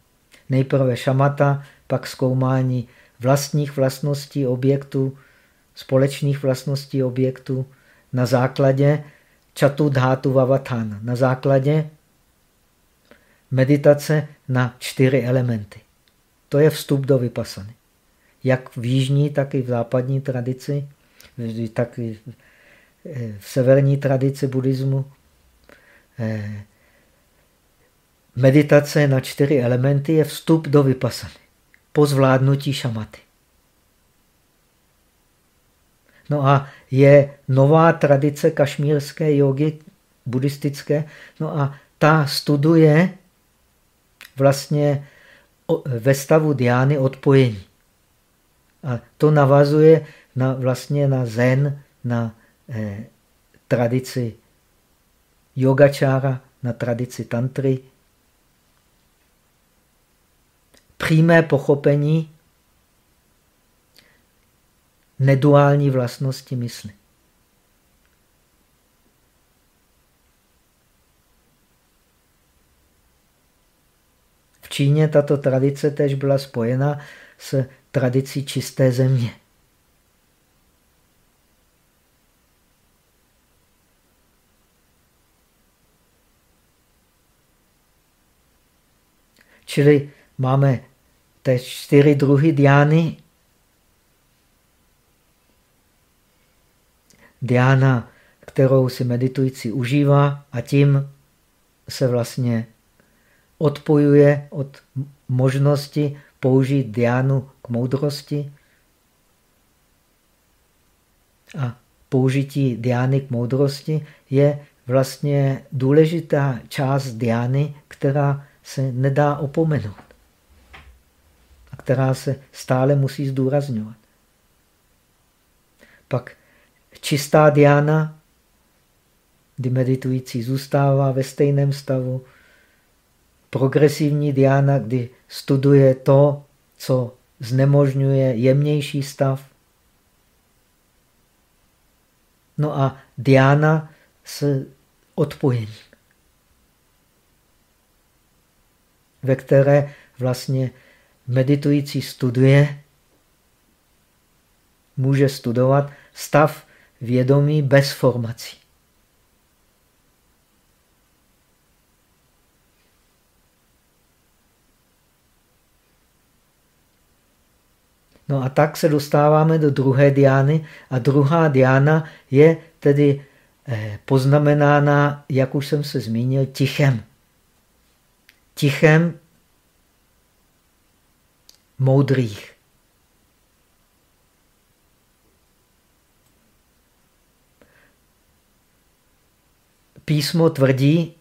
nejprve šamata, pak zkoumání vlastních vlastností objektu, společných vlastností objektu na základě Čatudhátu Vavatana na základě meditace na čtyři elementy. To je vstup do vypasany. Jak v jižní, tak i v západní tradici, tak i v severní tradici buddhismu. Eh, meditace na čtyři elementy je vstup do vypasany po zvládnutí šamaty. No a je nová tradice kašmírské jogy, buddhistické, no a ta studuje vlastně ve stavu diány odpojení. A to navazuje na, vlastně na zen, na eh, tradici yogačára, na tradici tantry. Přímé pochopení neduální vlastnosti mysli. V Číně tato tradice tež byla spojena s tradicí čisté země. Čili máme té čtyři druhy diány. Diána, kterou si meditující užívá a tím se vlastně odpojuje od možnosti použít diánu k moudrosti a použití diány k moudrosti je vlastně důležitá část diány, která se nedá opomenout a která se stále musí zdůrazňovat. Pak čistá diána, kdy meditující zůstává ve stejném stavu, progresivní diána, kdy studuje to, co znemožňuje jemnější stav. No a diána s odpojením, ve které vlastně meditující studuje, může studovat stav vědomí bez formací. No a tak se dostáváme do druhé diány a druhá diána je tedy eh, poznamenána, jak už jsem se zmínil, tichem. Tichem moudrých. Písmo tvrdí,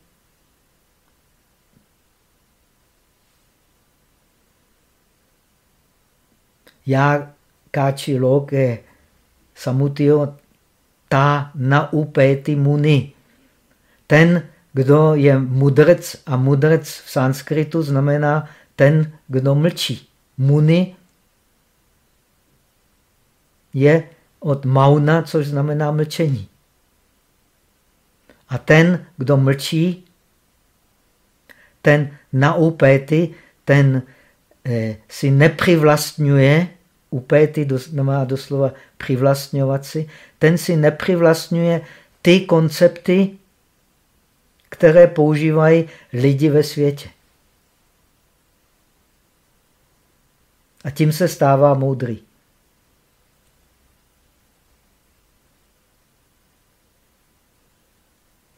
já káči loke samutio ta na upéty muni. Ten, kdo je mudrc a mudrc v sanskritu znamená ten, kdo mlčí. Muni je od mauna, což znamená mlčení. A ten, kdo mlčí, ten na upéty, ten eh, si neprivlastňuje upéty znamená doslova přivlastňovat si, ten si neprivlastňuje ty koncepty, které používají lidi ve světě. A tím se stává moudrý.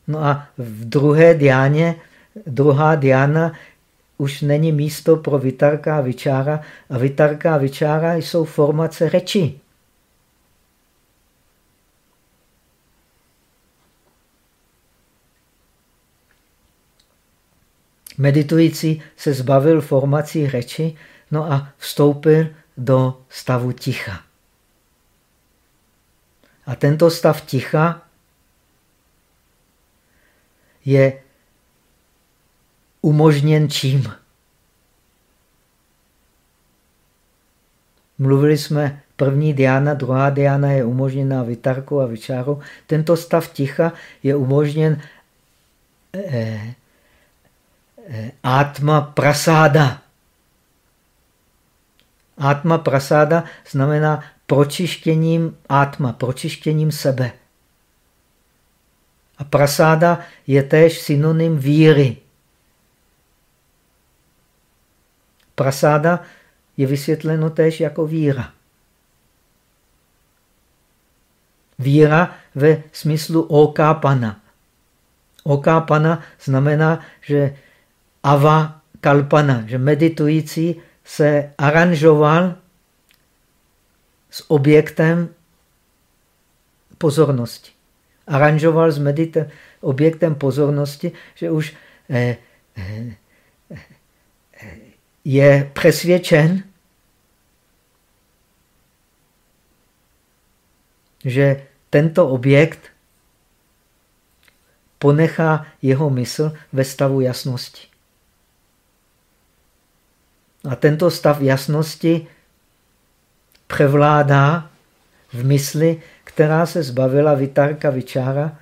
No a v druhé diáně, druhá diána už není místo pro vitarka a vyčára a vitarka a vyčára jsou formace řeči. Meditující se zbavil formací řeči, no a vstoupil do stavu ticha. A tento stav ticha je umožněn čím? Mluvili jsme, první diána, druhá diána je umožněna vytarku a vyčáru. Tento stav ticha je umožněn eh, eh, atma prasáda. Atma prasáda znamená pročištěním atma, pročištěním sebe. A prasáda je též synonym víry. Prasáda je vysvětleno též jako víra. Víra ve smyslu okápana. Okápana znamená, že ava kalpana, že meditující se aranžoval s objektem pozornosti. Aranžoval s objektem pozornosti, že už eh, eh, je přesvědčen, že tento objekt ponechá jeho mysl ve stavu jasnosti. A tento stav jasnosti převládá v mysli, která se zbavila vytárka vyčára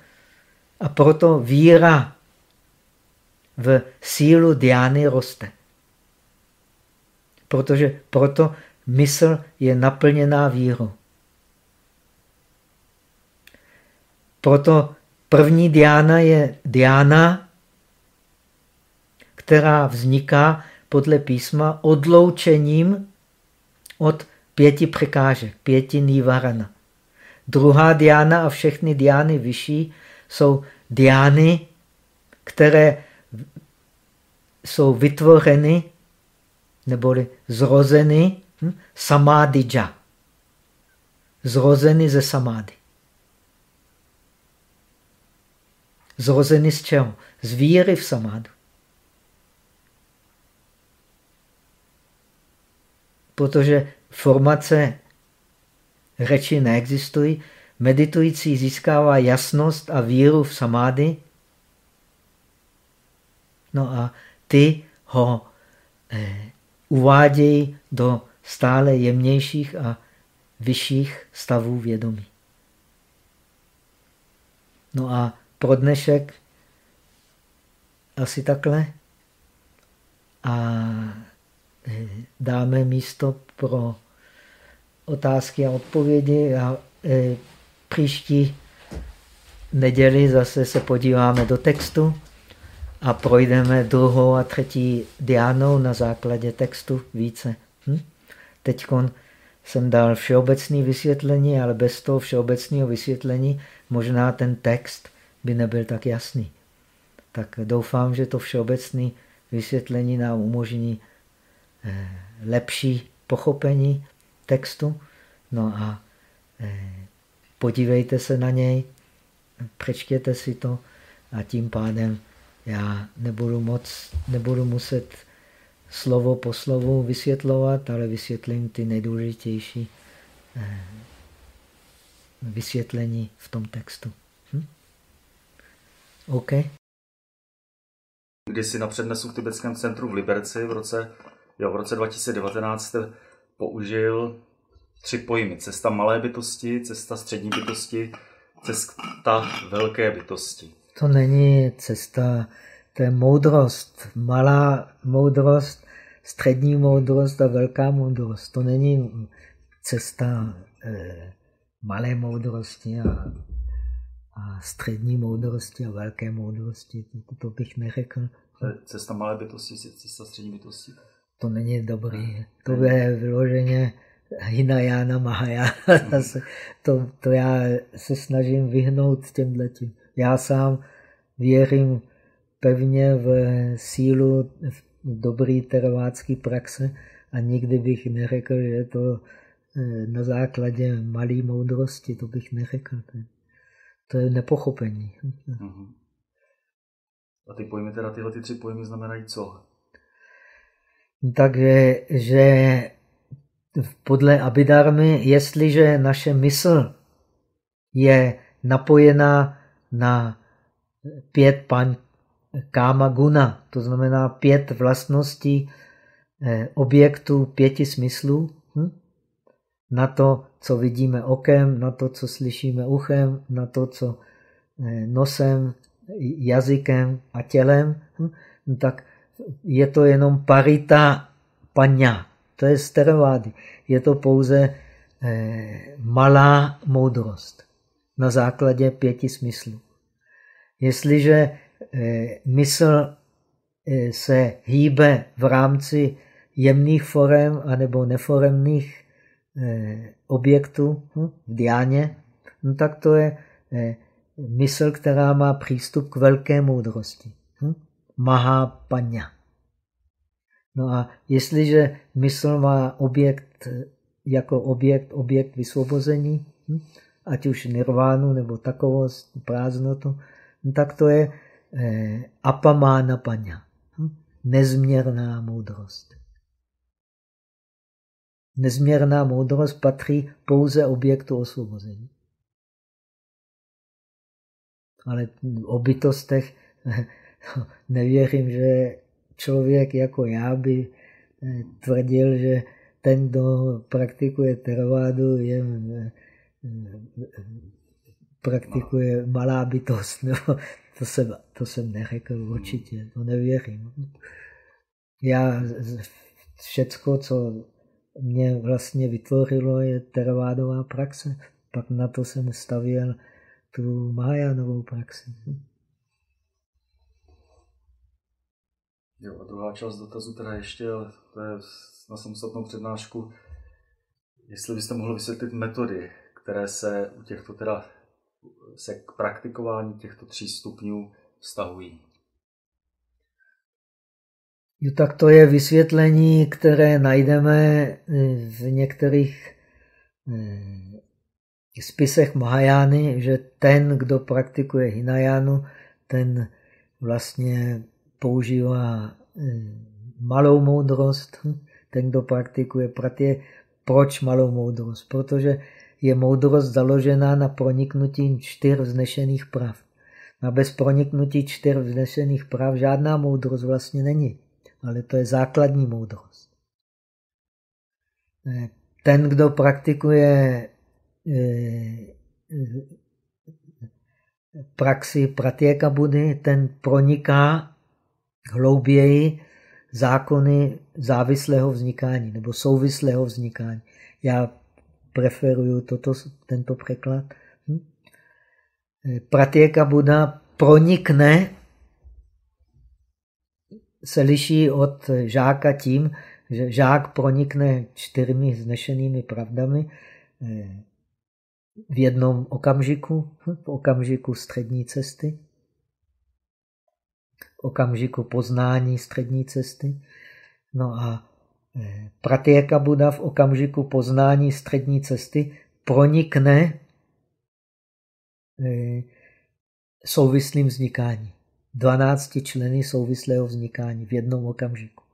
a proto víra v sílu diány roste. Protože proto mysl je naplněná vírou. Proto první diána je diána, která vzniká podle písma odloučením od pěti překážek, pěti nývarana. Druhá diána a všechny diány vyšší jsou diány, které jsou vytvořeny neboli zrozeny hm, samádidža. Zrozeny ze samády. Zrozeny z čeho? Z víry v samádu. Protože formace řeči neexistují, meditující získává jasnost a víru v samády, no a ty ho eh, uvádějí do stále jemnějších a vyšších stavů vědomí. No a pro dnešek asi takhle. A eh, dáme místo pro otázky a odpovědi a e, příští neděli zase se podíváme do textu a projdeme druhou a třetí diánou na základě textu více. Hm? Teď jsem dal všeobecné vysvětlení, ale bez toho všeobecného vysvětlení možná ten text by nebyl tak jasný. Tak doufám, že to všeobecné vysvětlení nám umožní eh, lepší pochopení textu. No a eh, podívejte se na něj, přečtěte si to a tím pádem já nebudu, moc, nebudu muset slovo po slovu vysvětlovat, ale vysvětlím ty nejdůležitější eh, vysvětlení v tom textu. Hm? OK? Kdysi na přednesu v tibetském centru v Liberci v roce, jo, v roce 2019 jste použil tři pojmy. Cesta malé bytosti, cesta střední bytosti, cesta velké bytosti. To není cesta, to je moudrost. Malá moudrost, střední moudrost a velká moudrost. To není cesta eh, malé moudrosti a, a střední moudrosti a velké moudrosti. To, to bych neřekl. To je cesta malé bytosti, cesta střední bytosti. To není dobrý. To je vyloženě Hinayana, Mahayana. To, to já se snažím vyhnout těmhle tím. Já sám věřím pevně v sílu v dobrý teravácký praxe a nikdy bych neřekl, že je to eh, na základě malé moudrosti, to bych neřekl. To je nepochopení. Uh-huh. A ty pojmy, teda tyhle ty tři pojmy znamenají co? Takže, že podle Abidarmy, jestliže naše mysl je napojená na pět pan, káma guna, to znamená pět vlastností eh, objektů pěti smyslů, hm? na to, co vidíme okem, na to, co slyšíme uchem, na to, co eh, nosem, jazykem a tělem, hm? tak je to jenom parita panya. To je sterovády. Je to pouze eh, malá moudrost na základě pěti smyslů. Jestliže eh, mysl eh, se hýbe v rámci jemných forem anebo neforemných eh, objektů hm, v diáně, no tak to je mysl, která má přístup k velké moudrosti. Hm? Mahapanya. No a jestliže mysl má objekt jako objekt, objekt vysvobození hm? ať už nirvánu nebo takovost, prázdnotu, no tak to je eh, apamána paňa, hm? nezměrná moudrost. Nezměrná moudrost patří pouze objektu osvobození. Ale o bytostech nevěřím, že člověk jako já by eh, tvrdil, že ten, kdo praktikuje teravádu, je, eh, praktikuje malá bytost. No, to, jsem, to jsem neřekl určitě, to nevěřím. Já všecko, co mě vlastně vytvořilo, je teravádová praxe. Pak na to jsem stavěl tu Mahajánovou praxi. Jo, a druhá část dotazu teda ještě, to je na samostatnou přednášku, jestli byste mohli vysvětlit metody, které se u těchto teda se k praktikování těchto tří stupňů vztahují. Jo, tak to je vysvětlení, které najdeme eh, v některých eh, spisech Mahajány, že ten, kdo praktikuje Hinajánu, ten vlastně používá eh, malou moudrost, ten, kdo praktikuje Pratě. Proč malou moudrost? Protože je moudrost založená na proniknutí čtyř vznešených prav. A bez proniknutí čtyř vznešených prav žádná moudrost vlastně není ale to je základní moudrost. Ten, kdo praktikuje eh, praxi pratěka Budy, ten proniká hlouběji zákony závislého vznikání nebo souvislého vznikání. Já preferuju toto, tento překlad. Hm? Eh, pratěka Buda pronikne se liší od žáka tím, že žák pronikne čtyřmi znešenými pravdami eh, v jednom okamžiku, v okamžiku střední cesty, v okamžiku poznání střední cesty. No a Pratyeka Buda v okamžiku poznání střední cesty pronikne eh, souvislým vznikáním. 12 členy souvislého vznikání v jednom okamžiku.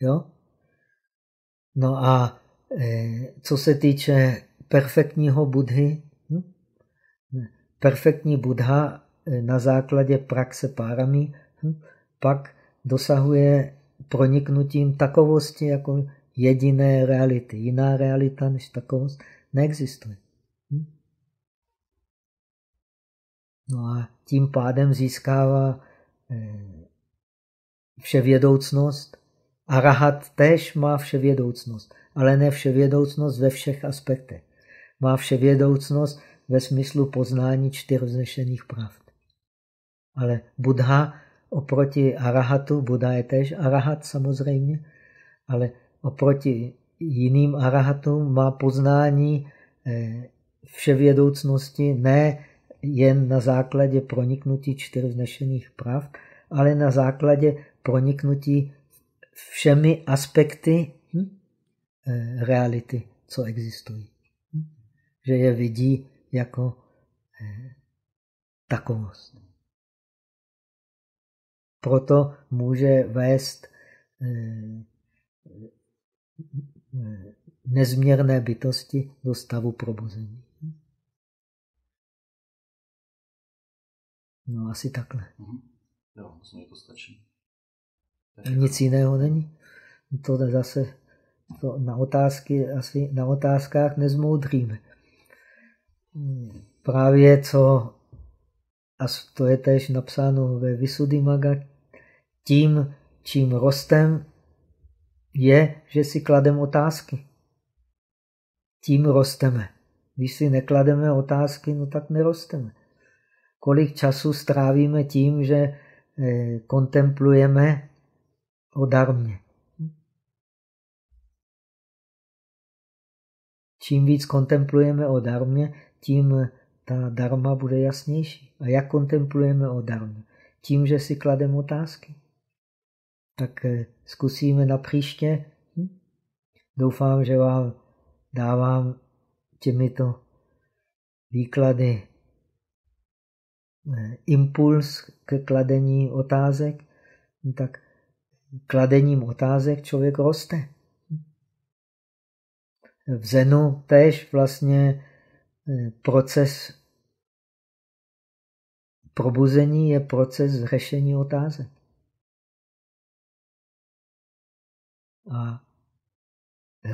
Jo? No a e, co se týče perfektního budhy, hm? perfektní budha e, na základě praxe párami hm? pak dosahuje proniknutím takovosti jako jediné reality. Jiná realita než takovost neexistuje. Hm? No a tím pádem získává eh, vševědoucnost. A rahat též má vševědoucnost, ale ne vševědoucnost ve všech aspektech. Má vševědoucnost ve smyslu poznání čtyř vznešených pravd. Ale Buddha oproti arahatu, Buddha je též arahat samozřejmě, ale oproti jiným arahatům má poznání eh, vševědoucnosti ne jen na základě proniknutí čtyř vznešených prav, ale na základě proniknutí všemi aspekty hm, eh, reality, co existují. Hm? Že je vidí jako eh, takovost. Proto může vést eh, nezměrné bytosti do stavu probuzení. No asi takhle. Mhm. Jo, myslím, že to stačí. Nic jiného není. To zase to na, otázky, asi na otázkách nezmoudríme. Právě co, a to je tež napsáno ve Maga, tím, čím rostem, je, že si klademe otázky. Tím rosteme. Když si neklademe otázky, no tak nerosteme kolik času strávíme tím, že eh, kontemplujeme o darmě. Čím víc kontemplujeme o darmě, tím ta darma bude jasnější. A jak kontemplujeme o darmě? Tím, že si klademe otázky. Tak eh, zkusíme na příště. Hm? Doufám, že vám dávám těmito výklady eh, impuls k kladení otázek, tak kladením otázek člověk roste. V Zenu tež vlastně eh, proces probuzení je proces řešení otázek. A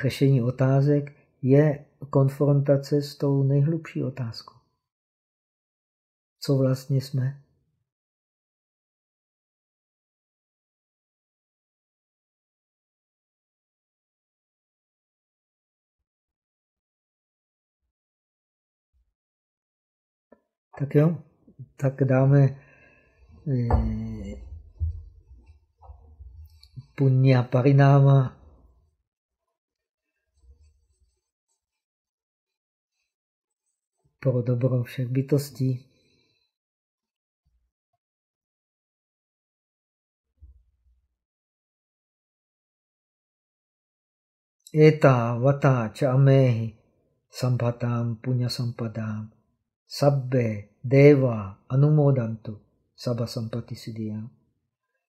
řešení otázek je konfrontace s tou nejhlubší otázkou. Co vlastně jsme? Tak jo, tak dáme eh, punya parináma pro dobro všech bytostí. Eta vata cha amehi sampatam punya sampadam sabbe deva anumodantu sabha sampati siddhiyam.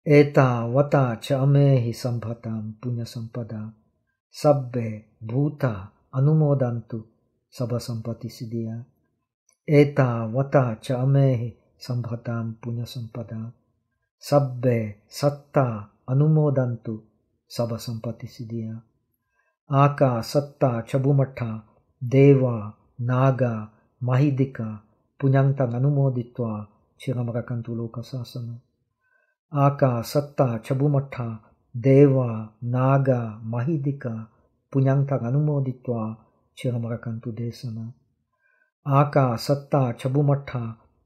Eta vata cha amehi sampatam punya sampadam sabbe bhuta anumodantu sabha sampati siddhiyam. Eta vata cha amehi sambhatam punya sampada. Sabbe satta anumodantu sabha sampati siddhya. Aka satta chabumatha deva naga mahidika punyantang anumoditva chiramarakantu आका, सत्ता छबुमठ देवा, नाग, महिदिका पुण्यांता अनुमोदित्वा चिरमरकंतु देशन आका, सत्ता छबुमठ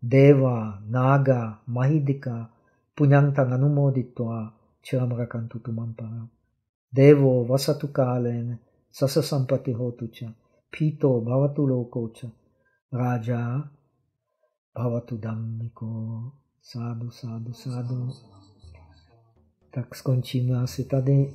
देवा, नाग, महिदिका पुण्यांता अनुमोदित्वा चिरमरकंतु तुमंपर देवो, वसतु कालेन सस संपत्ति होतु च, फीतो भवतु लोको च। राजा, भवतु धम्मिको Sádu, sádu, sádu. Tak skončíme asi tady.